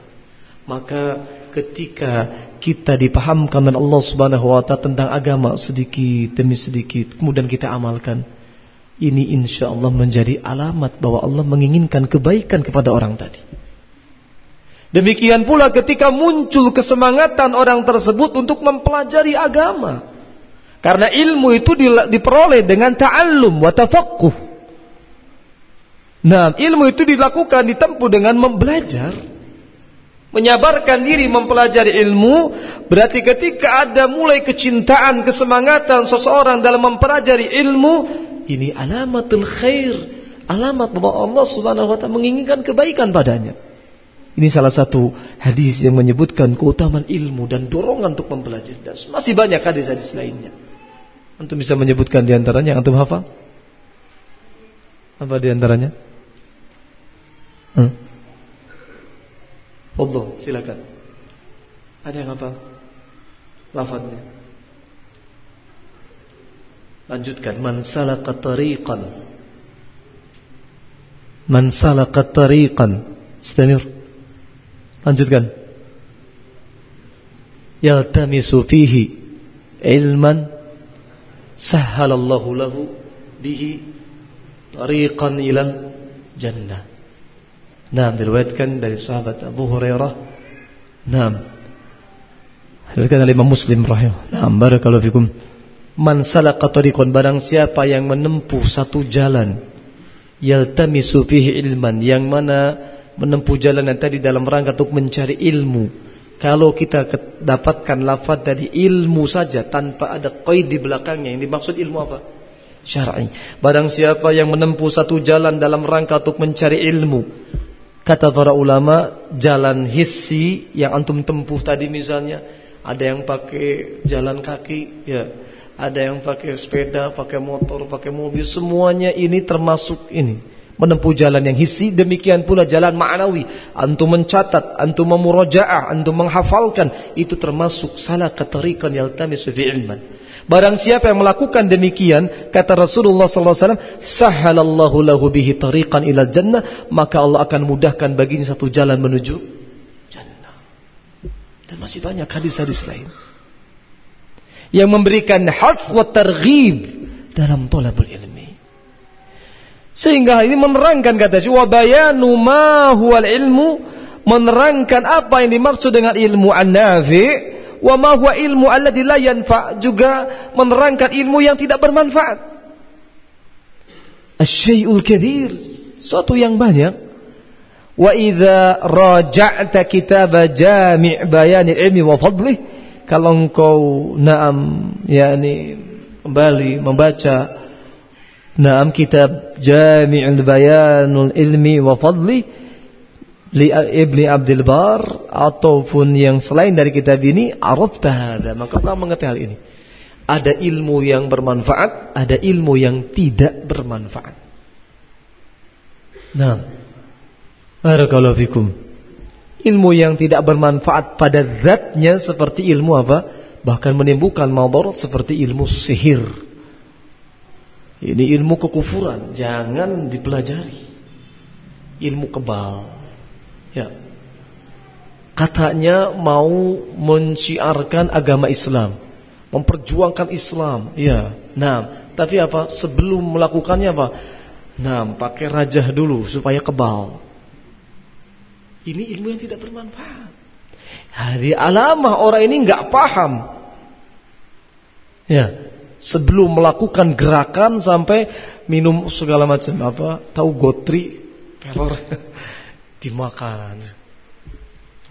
Maka ketika kita dipahamkan oleh Allah Subhanahu wa taala tentang agama sedikit demi sedikit kemudian kita amalkan ini insya Allah menjadi alamat bahwa Allah menginginkan kebaikan kepada orang tadi. Demikian pula ketika muncul kesemangatan orang tersebut untuk mempelajari agama. Karena ilmu itu diperoleh dengan ta'allum wa tafaqquh. Nah, ilmu itu dilakukan ditempuh dengan membelajar. Menyabarkan diri mempelajari ilmu berarti ketika ada mulai kecintaan, kesemangatan seseorang dalam mempelajari ilmu, ini alamatul khair, alamat bahwa Allah Subhanahu wa taala menginginkan kebaikan padanya. Ini salah satu hadis yang menyebutkan keutamaan ilmu dan dorongan untuk mempelajari. Dan masih banyak hadis-hadis lainnya. Antum bisa menyebutkan di antaranya antum hafal? Apa di antaranya? Hmm? Allah, silakan. Ada yang apa? Lafadznya. Lanjutkan. Man salaka tariqan. Man salaka tariqan. Istamir. Lanjutkan. Yaltamisu fihi ilman sahhalallahu lahu bihi tariqan ilal jannah. Nah, diriwayatkan dari sahabat Abu Hurairah. Nah, diriwayatkan oleh Imam Muslim rahim. Nah, barakallahu fikum. Man salaka tariqan barang siapa yang menempuh satu jalan yaltamisu fihi ilman yang mana menempuh jalan yang tadi dalam rangka untuk mencari ilmu. Kalau kita dapatkan lafaz dari ilmu saja tanpa ada qaid di belakangnya yang dimaksud ilmu apa? Syar'i. Barang siapa yang menempuh satu jalan dalam rangka untuk mencari ilmu Kata para ulama, jalan hissi yang antum tempuh tadi misalnya, ada yang pakai jalan kaki, ya, ada yang pakai sepeda, pakai motor, pakai mobil, semuanya ini termasuk ini menempuh jalan yang hisi, demikian pula jalan ma'nawi. Antum mencatat, antum memurajaah, antum menghafalkan, itu termasuk salah ketarikan yaltamisu fi ilman. Barang siapa yang melakukan demikian, kata Rasulullah SAW, sahalallahu lahu bihi tariqan ila jannah, maka Allah akan mudahkan baginya satu jalan menuju jannah. Dan masih banyak hadis-hadis lain yang memberikan hath wa targhib dalam tolabul ilmi. Sehingga ini menerangkan kata si wa bayanu ma huwal ilmu menerangkan apa yang dimaksud dengan ilmu an-nafi wa ma huwa ilmu alladhi la yanfa juga menerangkan ilmu yang tidak bermanfaat. Asy-syai'ul katsir, suatu yang banyak. Wa idza raja'ta kitab jami' bayan ilmi wa fadlihi kalau engkau naam yakni kembali membaca naam kitab Jami'ul Bayanul Ilmi wa Fadli li Ibni Abdul Bar ataupun yang selain dari kitab ini arafta hadza maka kau mengerti hal ini ada ilmu yang bermanfaat ada ilmu yang tidak bermanfaat nah barakallahu fikum Ilmu yang tidak bermanfaat pada zatnya seperti ilmu apa? Bahkan menimbulkan madarat seperti ilmu sihir. Ini ilmu kekufuran, jangan dipelajari. Ilmu kebal. Ya. Katanya mau menciarkan agama Islam, memperjuangkan Islam. Ya. Nah, tapi apa? Sebelum melakukannya apa? Nah, pakai rajah dulu supaya kebal. Ini ilmu yang tidak bermanfaat. Hari alamah orang ini nggak paham. Ya, sebelum melakukan gerakan sampai minum segala macam apa, tahu gotri, pelor dimakan.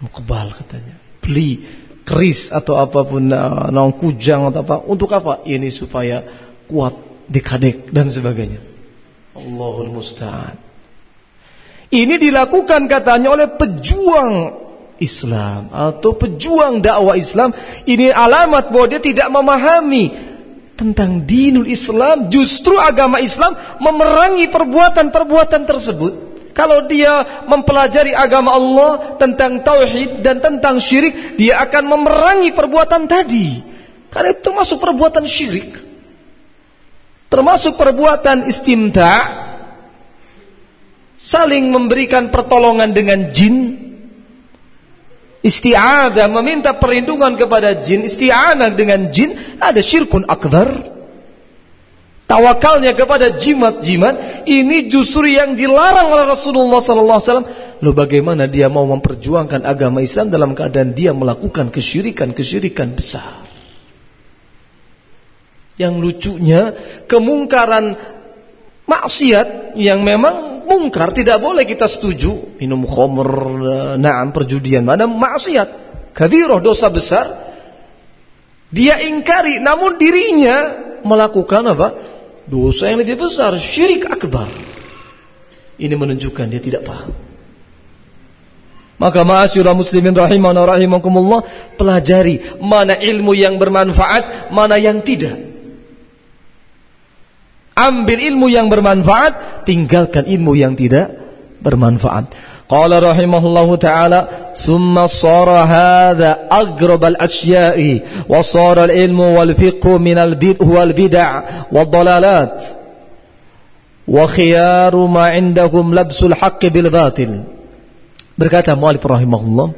Mau kebal katanya. Beli keris atau apa pun uh, naung kujang atau apa. Untuk apa? Ini supaya kuat dikadek dan sebagainya. Allahul musta'an. Ini dilakukan katanya oleh pejuang Islam atau pejuang dakwah Islam. Ini alamat bahwa dia tidak memahami tentang dinul Islam. Justru agama Islam memerangi perbuatan-perbuatan tersebut. Kalau dia mempelajari agama Allah tentang tauhid dan tentang syirik, dia akan memerangi perbuatan tadi. Karena itu termasuk perbuatan syirik. Termasuk perbuatan istimta' saling memberikan pertolongan dengan jin isti'adah meminta perlindungan kepada jin isti'anah dengan jin ada syirkun akbar tawakalnya kepada jimat-jimat ini justru yang dilarang oleh Rasulullah sallallahu alaihi wasallam. Lo bagaimana dia mau memperjuangkan agama Islam dalam keadaan dia melakukan kesyirikan-kesyirikan besar? Yang lucunya kemungkaran maksiat yang memang mungkar tidak boleh kita setuju. Minum khamr na'am perjudian mana maksiat. Kabirah dosa besar. Dia ingkari namun dirinya melakukan apa dosa yang lebih besar syirik akbar. Ini menunjukkan dia tidak paham. Maka ma'asyurah muslimin rahimahna rahimakumullah pelajari mana ilmu yang bermanfaat mana yang tidak. Ambil ilmu yang bermanfaat, tinggalkan ilmu yang tidak bermanfaat. Qala rahimahullahu ta'ala, "Summa sara hadha agrab al-asya'i wa sara al-ilmu wal fiqhu min al-bid' wal bid'ah wad dalalat." Wa khiyaru ma 'indahum labsul haqqi bil batil. Berkata mu'alif rahimahullah,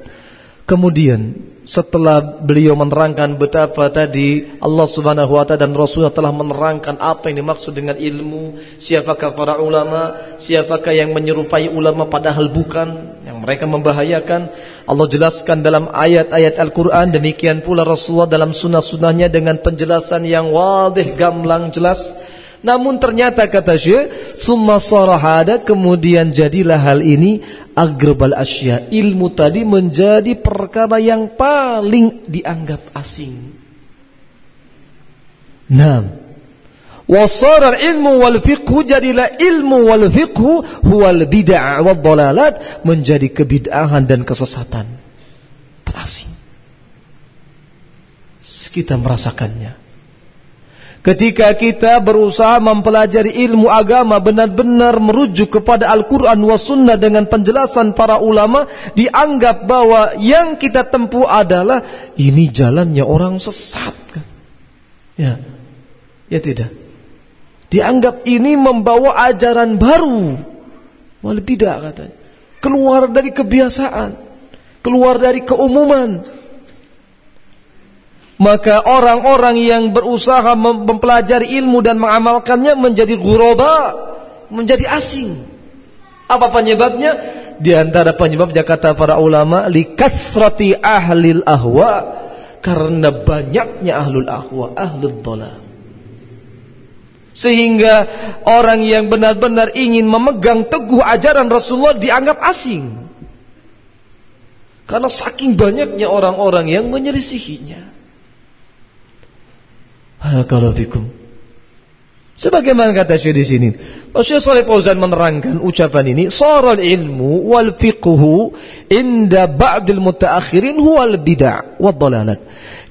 kemudian setelah beliau menerangkan betapa tadi Allah Subhanahu wa taala dan Rasulullah telah menerangkan apa yang dimaksud dengan ilmu, siapakah para ulama, siapakah yang menyerupai ulama padahal bukan, yang mereka membahayakan. Allah jelaskan dalam ayat-ayat Al-Qur'an, demikian pula Rasulullah dalam sunnah-sunnahnya dengan penjelasan yang wadih, gamblang, jelas. Namun ternyata kata Syekh, summa sarahada kemudian jadilah hal ini agrabal asya. Ilmu tadi menjadi perkara yang paling dianggap asing. Nah, wasara ilmu wal fiqhu jadilah ilmu wal fiqhu huwal bid'ah wal dalalat menjadi kebid'ahan dan kesesatan. Terasing. Kita merasakannya. Ketika kita berusaha mempelajari ilmu agama benar-benar merujuk kepada Al-Quran wa Sunnah dengan penjelasan para ulama, dianggap bahwa yang kita tempuh adalah ini jalannya orang sesat. Kan? Ya, ya tidak. Dianggap ini membawa ajaran baru. Wal bidah katanya. Keluar dari kebiasaan, keluar dari keumuman maka orang-orang yang berusaha mempelajari ilmu dan mengamalkannya menjadi ghuraba, menjadi asing. Apa penyebabnya? Di antara penyebabnya kata para ulama likasrati ahlil ahwa karena banyaknya ahlul ahwa, ahlul dhalah. Sehingga orang yang benar-benar ingin memegang teguh ajaran Rasulullah dianggap asing. Karena saking banyaknya orang-orang yang menyelisihinya. Barakallahu fikum. Sebagaimana kata Syekh di sini, Syekh Saleh Fauzan menerangkan ucapan ini, "Saral ilmu wal fiqhu inda ba'dil mutaakhirin huwal bid'ah wad dalalat."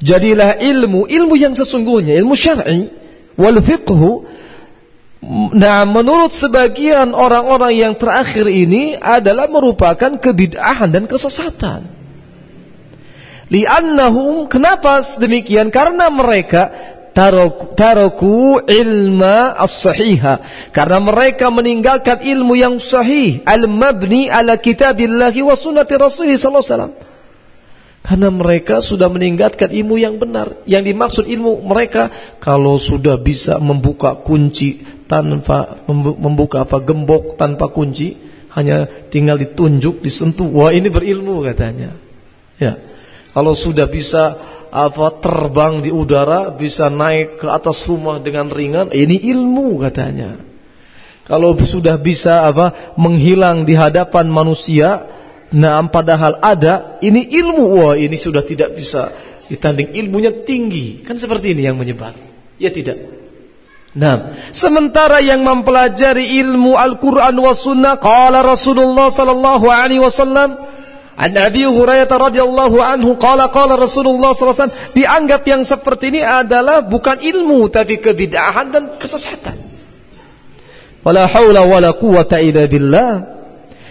Jadilah ilmu, ilmu yang sesungguhnya, ilmu syar'i wal fiqhu Nah, menurut sebagian orang-orang yang terakhir ini adalah merupakan kebid'ahan dan kesesatan. Li'annahum kenapa demikian? Karena mereka taraku, ilma as-sahiha. Karena mereka meninggalkan ilmu yang sahih al-mabni ala kitabillahi wa sunnati rasulih sallallahu wasallam. Karena mereka sudah meninggalkan ilmu yang benar. Yang dimaksud ilmu mereka kalau sudah bisa membuka kunci tanpa membuka apa gembok tanpa kunci hanya tinggal ditunjuk disentuh wah ini berilmu katanya. Ya. Kalau sudah bisa apa terbang di udara bisa naik ke atas rumah dengan ringan. Ini ilmu katanya. Kalau sudah bisa apa menghilang di hadapan manusia nah padahal ada ini ilmu. Wah ini sudah tidak bisa ditanding. Ilmunya tinggi. Kan seperti ini yang menyebar. Ya tidak. Nah, sementara yang mempelajari ilmu Al-Quran wa Sunnah, Rasulullah sallallahu alaihi wasallam, An Abi Hurairah radhiyallahu anhu qala qala Rasulullah SAW dianggap yang seperti ini adalah bukan ilmu tapi kebid'ahan dan kesesatan. Wala haula wala quwata illa billah.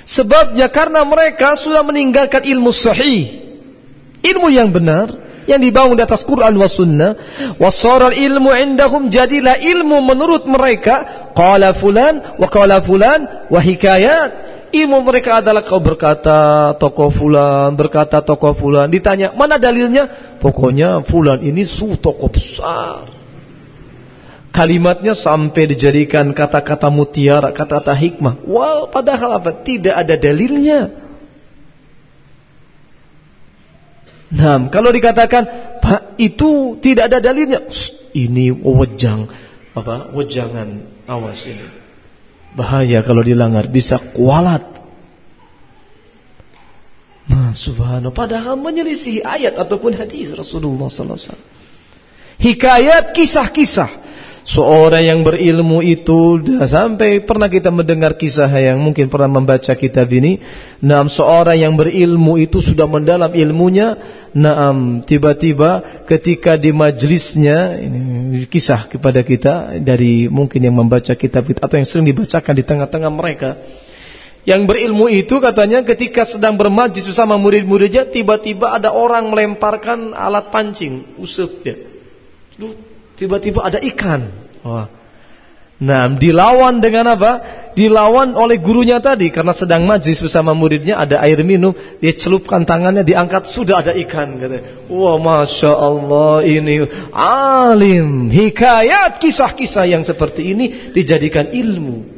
Sebabnya karena mereka sudah meninggalkan ilmu sahih. Ilmu yang benar yang dibangun di atas Quran wa sunnah wasaral ilmu indahum jadilah ilmu menurut mereka qala fulan wa qala fulan wa hikayat Ilmu mereka adalah kau berkata tokoh fulan, berkata tokoh fulan. Ditanya, mana dalilnya? Pokoknya fulan ini su tokoh besar. Kalimatnya sampai dijadikan kata-kata mutiara, kata-kata hikmah. Wal, padahal apa? Tidak ada dalilnya. Nah, kalau dikatakan, Pak, itu tidak ada dalilnya. Ini wejang, apa? Wejangan, awas ini. Bahaya kalau dilanggar, bisa kualat. Nah, subhanallah. Padahal menyelisih ayat ataupun hadis Rasulullah sallallahu alaihi wasallam. Hikayat kisah-kisah Seorang yang berilmu itu sampai pernah kita mendengar kisah yang mungkin pernah membaca kitab ini. Naam seorang yang berilmu itu sudah mendalam ilmunya. Naam tiba-tiba ketika di majlisnya ini kisah kepada kita dari mungkin yang membaca kitab itu atau yang sering dibacakan di tengah-tengah mereka. Yang berilmu itu katanya ketika sedang bermajlis bersama murid-muridnya tiba-tiba ada orang melemparkan alat pancing, usep dia tiba-tiba ada ikan. Wah. Nah, dilawan dengan apa? Dilawan oleh gurunya tadi karena sedang majlis bersama muridnya ada air minum, dia celupkan tangannya diangkat sudah ada ikan katanya. Wah, masya Allah ini alim, hikayat kisah-kisah yang seperti ini dijadikan ilmu.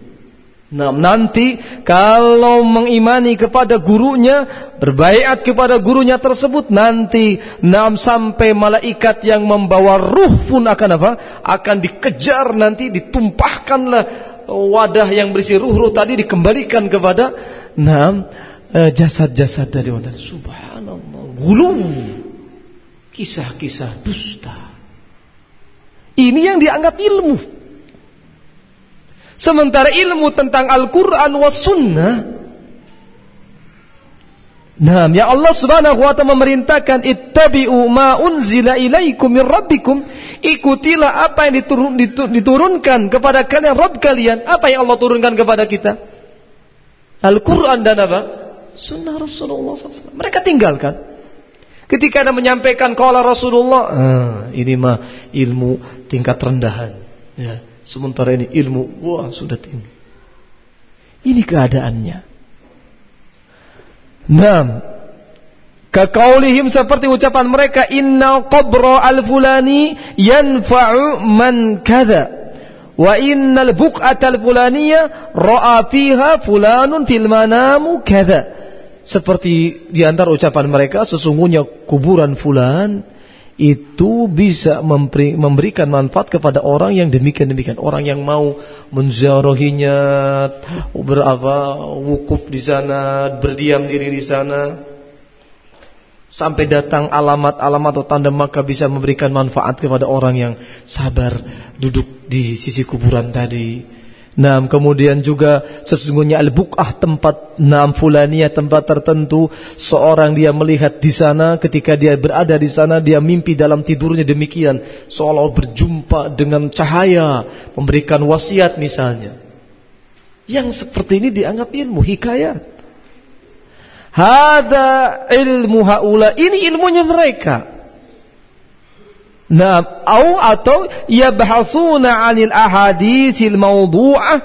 Nah, nanti kalau mengimani kepada gurunya, berbaiat kepada gurunya tersebut, nanti enam sampai malaikat yang membawa ruh pun akan apa? Akan dikejar nanti, ditumpahkanlah wadah yang berisi ruh-ruh tadi dikembalikan kepada enam eh, jasad-jasad dari wadah. Subhanallah, gulu, kisah-kisah dusta. Ini yang dianggap ilmu. Sementara ilmu tentang Al-Quran was sunnah Nah, ya Allah Subhanahu wa taala memerintahkan ittabi'u ma unzila ilaikum min rabbikum. Ikutilah apa yang diturun, diturunkan kepada kalian Rabb kalian. Apa yang Allah turunkan kepada kita? Al-Qur'an dan apa? Sunnah Rasulullah SAW. Mereka tinggalkan. Ketika ada menyampaikan qala Rasulullah, ah, ini mah ilmu tingkat rendahan. Ya, sementara ini ilmu wah sudah tinggi. Ini keadaannya. Naam. Kekaulihim seperti ucapan mereka inna qabra al-fulani yanfa'u man kadha wa innal buq'ata al-fulaniyah ra'a fiha fulanun fil manamu kadha seperti di antara ucapan mereka sesungguhnya kuburan fulan itu bisa memberi, memberikan manfaat kepada orang yang demikian demikian orang yang mau menziarahinya berapa wukuf di sana berdiam diri di sana. Sampai datang alamat-alamat atau tanda maka bisa memberikan manfaat kepada orang yang sabar duduk di sisi kuburan tadi Nah, kemudian juga sesungguhnya al-buqah tempat enam fulania tempat tertentu seorang dia melihat di sana ketika dia berada di sana dia mimpi dalam tidurnya demikian seolah berjumpa dengan cahaya memberikan wasiat misalnya. Yang seperti ini dianggap ilmu hikayat. Hada ilmu haula ini ilmunya mereka. Nah, au atau yabhatsuna 'anil ahaditsil mawdu'ah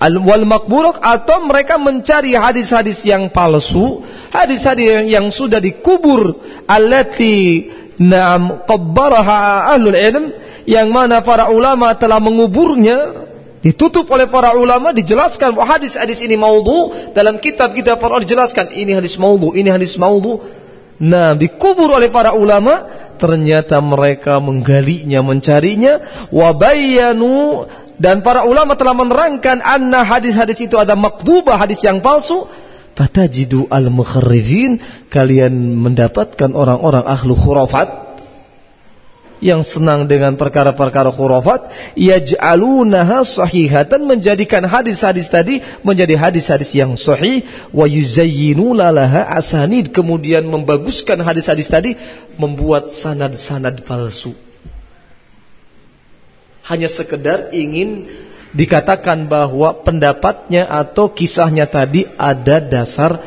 wal maqburah atau mereka mencari hadis-hadis yang palsu, hadis-hadis yang, sudah dikubur allati na'am qabbaraha ahlul ilm yang mana para ulama telah menguburnya ditutup oleh para ulama dijelaskan bahwa hadis-hadis ini maudhu dalam kitab-kitab para dijelaskan ini hadis maudhu ini hadis maudhu Nah, dikubur oleh para ulama, ternyata mereka menggalinya, mencarinya, wabayanu dan para ulama telah menerangkan anna hadis-hadis itu ada makdubah, hadis yang palsu. Fatajidu al-mukharrifin, kalian mendapatkan orang-orang ahlu khurafat yang senang dengan perkara-perkara khurafat yaj'alunaha sahihatan menjadikan hadis-hadis tadi menjadi hadis-hadis yang sahih wa yuzayyinuna asanid kemudian membaguskan hadis-hadis tadi membuat sanad-sanad palsu. Hanya sekedar ingin dikatakan bahwa pendapatnya atau kisahnya tadi ada dasar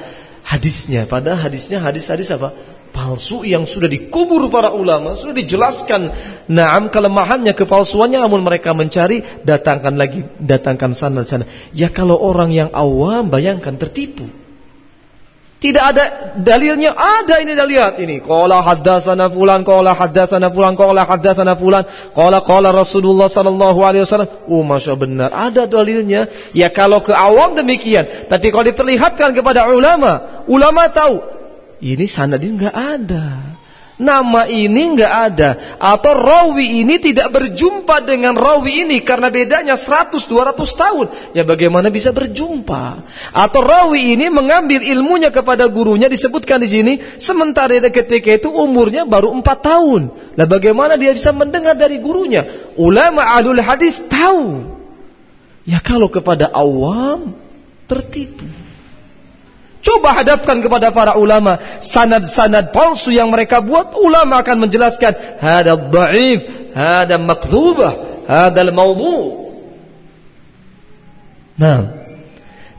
hadisnya. Padahal hadisnya hadis-hadis apa palsu yang sudah dikubur para ulama, sudah dijelaskan naam kelemahannya, kepalsuannya namun mereka mencari datangkan lagi, datangkan sana sana. Ya kalau orang yang awam bayangkan tertipu. Tidak ada dalilnya, ada ini lihat ini. Qala haddatsana fulan, qala haddatsana fulan, qala haddatsana fulan, qala qala Rasulullah sallallahu alaihi wasallam. Oh, masya benar, ada dalilnya. Ya kalau ke awam demikian, tapi kalau diperlihatkan kepada ulama, ulama tahu ini sanad ini nggak ada. Nama ini nggak ada atau rawi ini tidak berjumpa dengan rawi ini karena bedanya 100 200 tahun. Ya bagaimana bisa berjumpa? Atau rawi ini mengambil ilmunya kepada gurunya disebutkan di sini sementara ketika itu umurnya baru 4 tahun. Lah bagaimana dia bisa mendengar dari gurunya? Ulama ahlul hadis tahu. Ya kalau kepada awam tertipu. Coba hadapkan kepada para ulama sanad-sanad palsu yang mereka buat, ulama akan menjelaskan hada dhaif, hada makdzubah, hada al-mawdu'. Nah,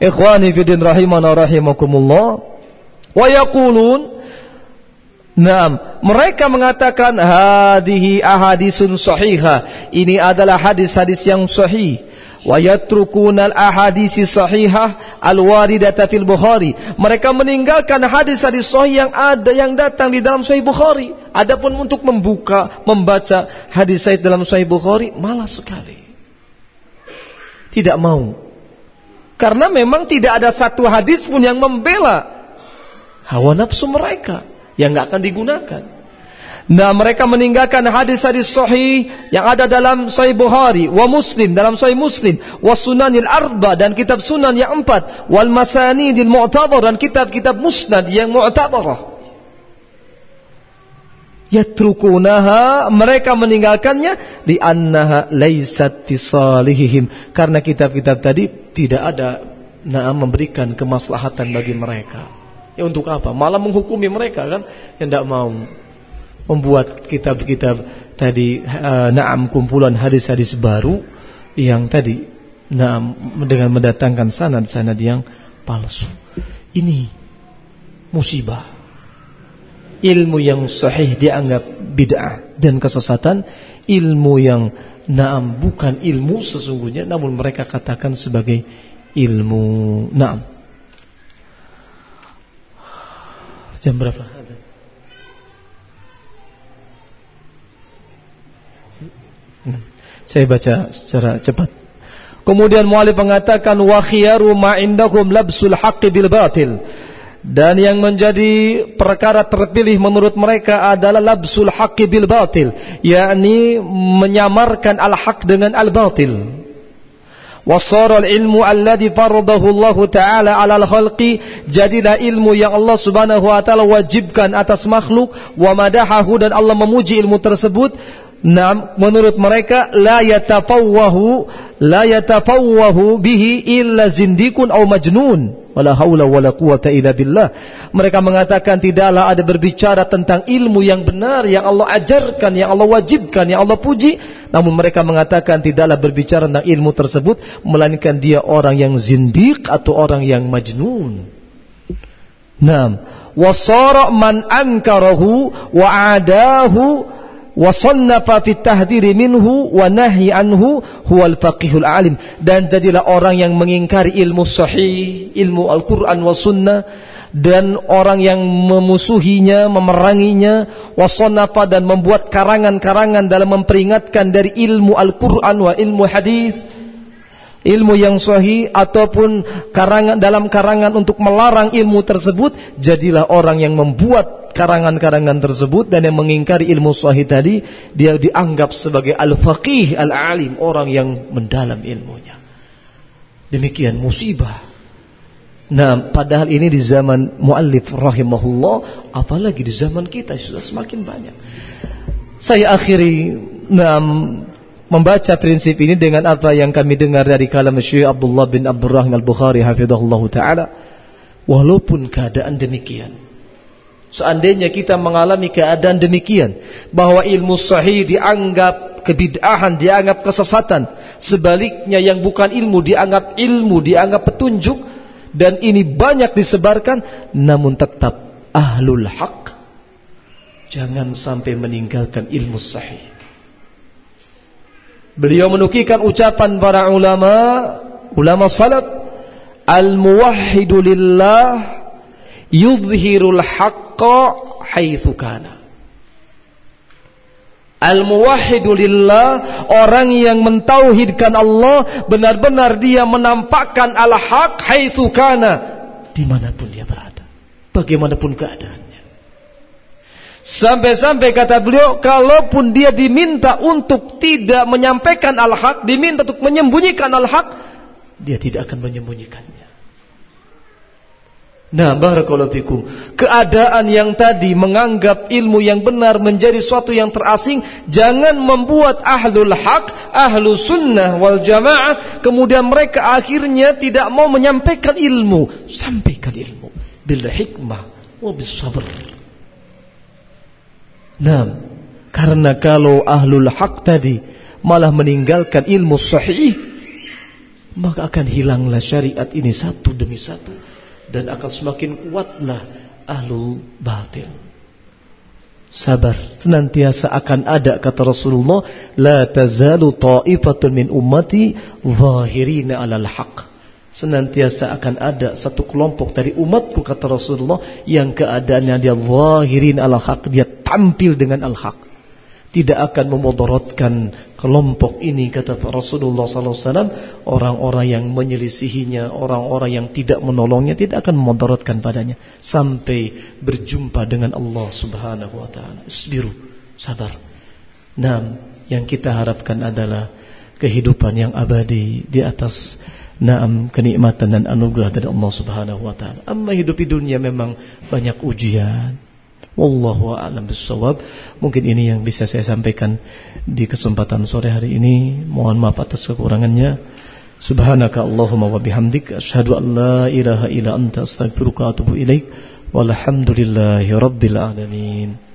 ikhwani fi din rahimana rahimakumullah wa yaqulun Nah, mereka mengatakan hadhihi ahadisun sahihah. Ini adalah hadis-hadis yang sahih wa yatrukuna al-ahadisi sahihah al-waridata fil Bukhari. Mereka meninggalkan hadis-hadis sahih yang ada yang datang di dalam Sahih Bukhari. Adapun untuk membuka, membaca hadis sahih dalam Sahih Bukhari malas sekali. Tidak mau. Karena memang tidak ada satu hadis pun yang membela hawa nafsu mereka yang nggak akan digunakan. Nah mereka meninggalkan hadis-hadis sahih yang ada dalam Sahih Bukhari, wa Muslim dalam Sahih Muslim, wa Sunanil Arba dan kitab Sunan yang empat, wal Masanidil Mu'tabar dan kitab-kitab Musnad yang mu'tabarah. Yatrukunaha mereka meninggalkannya di annaha laisat salihihim karena kitab-kitab tadi tidak ada nah memberikan kemaslahatan bagi mereka. Ya untuk apa? Malah menghukumi mereka kan yang tidak mau membuat kitab-kitab tadi uh, naam kumpulan hadis-hadis baru yang tadi naam dengan mendatangkan sanad-sanad yang palsu. Ini musibah. Ilmu yang sahih dianggap bid'ah dan kesesatan, ilmu yang naam bukan ilmu sesungguhnya namun mereka katakan sebagai ilmu naam. Jam berapa? Saya baca secara cepat. Kemudian mualif mengatakan wa khiyaru ma indakum labsul haqqi bil batil. Dan yang menjadi perkara terpilih menurut mereka adalah labsul haqqi bil batil, yakni menyamarkan al-haq dengan al-batil. Wasara ilmu alladhi faradahu Allah Ta'ala ala al-khalqi Jadilah ilmu yang Allah Subhanahu Wa Ta'ala wajibkan atas makhluk Wa madahahu dan Allah memuji ilmu tersebut Nah, menurut mereka la yatafawwahu la yatafawwahu bihi illa zindikun aw majnun. Wala haula wala quwata illa billah. Mereka mengatakan tidaklah ada berbicara tentang ilmu yang benar yang Allah ajarkan, yang Allah wajibkan, yang Allah puji, namun mereka mengatakan tidaklah berbicara tentang ilmu tersebut melainkan dia orang yang zindik atau orang yang majnun. Naam. Wasara man ankarahu wa adahu wa sannafa fi tahdhiri minhu wa nahyi anhu huwal faqihul alim. Dan jadilah orang yang mengingkari ilmu sahih ilmu Al-Qur'an wa sunnah dan orang yang memusuhinya memeranginya. Wasannafa dan membuat karangan-karangan dalam memperingatkan dari ilmu Al-Qur'an wa ilmu hadis ilmu yang sahih ataupun karangan dalam karangan untuk melarang ilmu tersebut jadilah orang yang membuat karangan-karangan tersebut dan yang mengingkari ilmu sahih tadi dia dianggap sebagai al-faqih al-alim orang yang mendalam ilmunya. Demikian musibah. Nah padahal ini di zaman muallif rahimahullah apalagi di zaman kita sudah semakin banyak. Saya akhiri nah membaca prinsip ini dengan apa yang kami dengar dari kalam Syekh Abdullah bin Abdurrahman Al-Bukhari hafizahullah taala. Walaupun keadaan demikian seandainya kita mengalami keadaan demikian bahwa ilmu sahih dianggap kebid'ahan dianggap kesesatan sebaliknya yang bukan ilmu dianggap ilmu dianggap petunjuk dan ini banyak disebarkan namun tetap ahlul haq. Jangan sampai meninggalkan ilmu sahih Beliau menukikan ucapan para ulama, ulama salaf, al-muwahhidu lillah yudhhirul haqqa haitsu kana. Al-muwahhidu lillah orang yang mentauhidkan Allah benar-benar dia menampakkan al-haq haitsu kana di mana pun dia berada, bagaimanapun keadaan. Sampai-sampai kata beliau, kalaupun dia diminta untuk tidak menyampaikan al-haq, diminta untuk menyembunyikan al-haq, dia tidak akan menyembunyikannya. Nah, barakallahu fikum. Keadaan yang tadi menganggap ilmu yang benar menjadi suatu yang terasing, jangan membuat ahlul haq, ahlu sunnah wal jamaah, kemudian mereka akhirnya tidak mau menyampaikan ilmu. Sampaikan ilmu. Bil hikmah wa bis sabr. Nah, karena kalau ahlul haq tadi malah meninggalkan ilmu sahih, maka akan hilanglah syariat ini satu demi satu dan akan semakin kuatlah ahlul batil. Sabar, senantiasa akan ada kata Rasulullah, la tazalu ta'ifatun min ummati zahirina 'alal haqq senantiasa akan ada satu kelompok dari umatku kata Rasulullah yang keadaannya dia zahirin al haq dia tampil dengan al haq tidak akan memudaratkan kelompok ini kata Rasulullah SAW orang-orang yang menyelisihinya orang-orang yang tidak menolongnya tidak akan memudaratkan padanya. Sampai berjumpa dengan Allah Subhanahu wa taala. Isbiru sabar. Nah yang kita harapkan adalah kehidupan yang abadi di atas Naam kenikmatan dan anugerah dari Allah Subhanahu wa taala. Amma hidup di dunia memang banyak ujian. Wallahu a'lam bissawab. Mungkin ini yang bisa saya sampaikan di kesempatan sore hari ini. Mohon maaf atas kekurangannya. Subhanaka Allahumma wa bihamdik asyhadu an la ilaha illa anta astaghfiruka wa atubu ilaik. Walhamdulillahi Rabbil Alamin